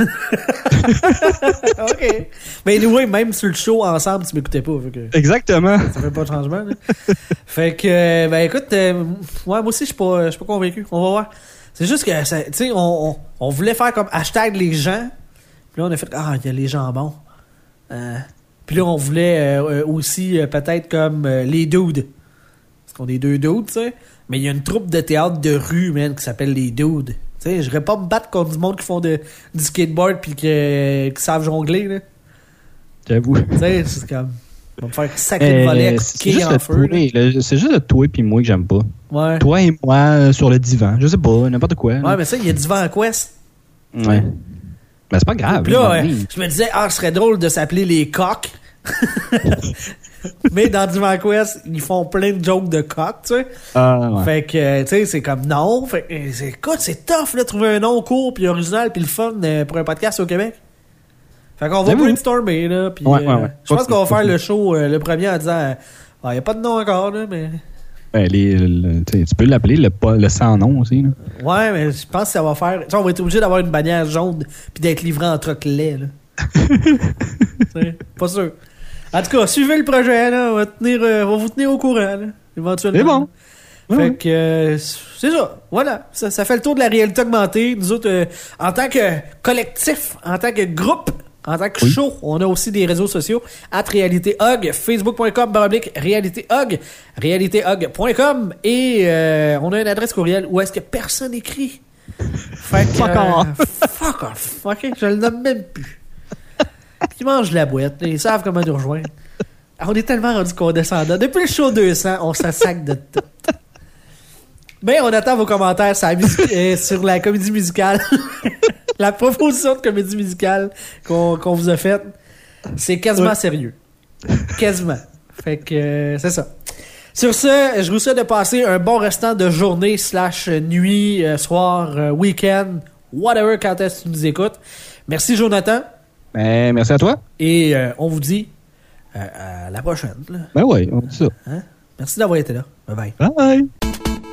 OK. Mais anyway, même sur le show ensemble, tu m'écoutais pas. Que Exactement. ça fait pas de changement. là. fait que, euh, ben écoute, euh, ouais, moi aussi, je suis pas, je suis pas convaincu. On va voir. C'est juste que, tu sais, on, on, on voulait faire comme hashtag les gens. Puis là, on a fait, ah, il y a les jambons. Euh, puis là, on voulait euh, aussi peut-être comme les dudes. Qu'on est deux dudes, tu sais. Mais il y a une troupe de théâtre de rue, man, qui s'appelle les dudes. Tu sais, je pas me battre contre du monde qui font de, du skateboard puis que- qui savent jongler, là. J'avoue. Tu sais, c'est comme. On va me faire sacrer le volet, Euh, kicker en feu. le- C'est juste le toi puis moi que j'aime pas. Ouais. Toi et moi euh, sur le divan. Je sais pas, n'importe quoi. Ouais, mais ça, il y a du vent Quest. Ouais. Mais c'est pas grave. Puis là, ouais, je me disais, ah, ce serait drôle de s'appeler les coqs. mais dans du Vent Quest, ils font plein de jokes de coqs, tu sais. Ah, ouais. Fait que, euh, tu sais, c'est comme non. Fait que, euh, c'est- écoute, c'est tough, là, trouver un nom court, puis original, puis le fun euh, pour un podcast au Québec. Fait qu'on va brainstormer, là. Puis, Ouais, ouais, ouais. je pense qu'on va faire le show, le premier, en disant, ah, il n'y a pas de nom encore, là, mais. Ben, les- le- tu peux l'appeler le, sans nom aussi. Là. Ouais, mais je pense que ça va faire. Tu sais, on va être obligé d'avoir une bannière jaune puis d'être livré en troc lait, là. Pas sûr. En tout cas, suivez le projet, là. On va, tenir, euh, on va vous tenir au courant, là, éventuellement. C'est bon. Fait que euh, c'est ça. Voilà. Ça, ça fait le tour de la réalité augmentée. Nous autres, euh, en tant que collectif, en tant que groupe, en tant que Oui. show, on a aussi des réseaux sociaux. At Réalité Hog, Facebook.com, baroblique Réalité Hog, RéalitéHog.com et euh, on a une adresse courriel où est-ce que personne écrit. Fait que, Fuck euh, off. fuck off. OK? Je le nomme même plus. Ils mangent la boîte. Ils savent comment nous rejoindre. On est tellement rendu condescendant. Depuis le show 200, on se sac de tout. Mais on attend vos commentaires sur la, musique- euh, sur la comédie musicale. la proposition de comédie musicale qu'on vous a faite. C'est quasiment Ouais. sérieux. Quasiment. Fait que euh, c'est ça. Sur ce, je vous souhaite de passer un bon restant de journée, slash nuit, euh, soir, euh, week-end, whatever, quand est-ce que tu nous écoutes. Merci Jonathan. Ben, merci à toi. Et euh, on vous dit euh, à la prochaine. là. Ben ouais, on dit ça. Merci d'avoir été là. Bye bye. Bye.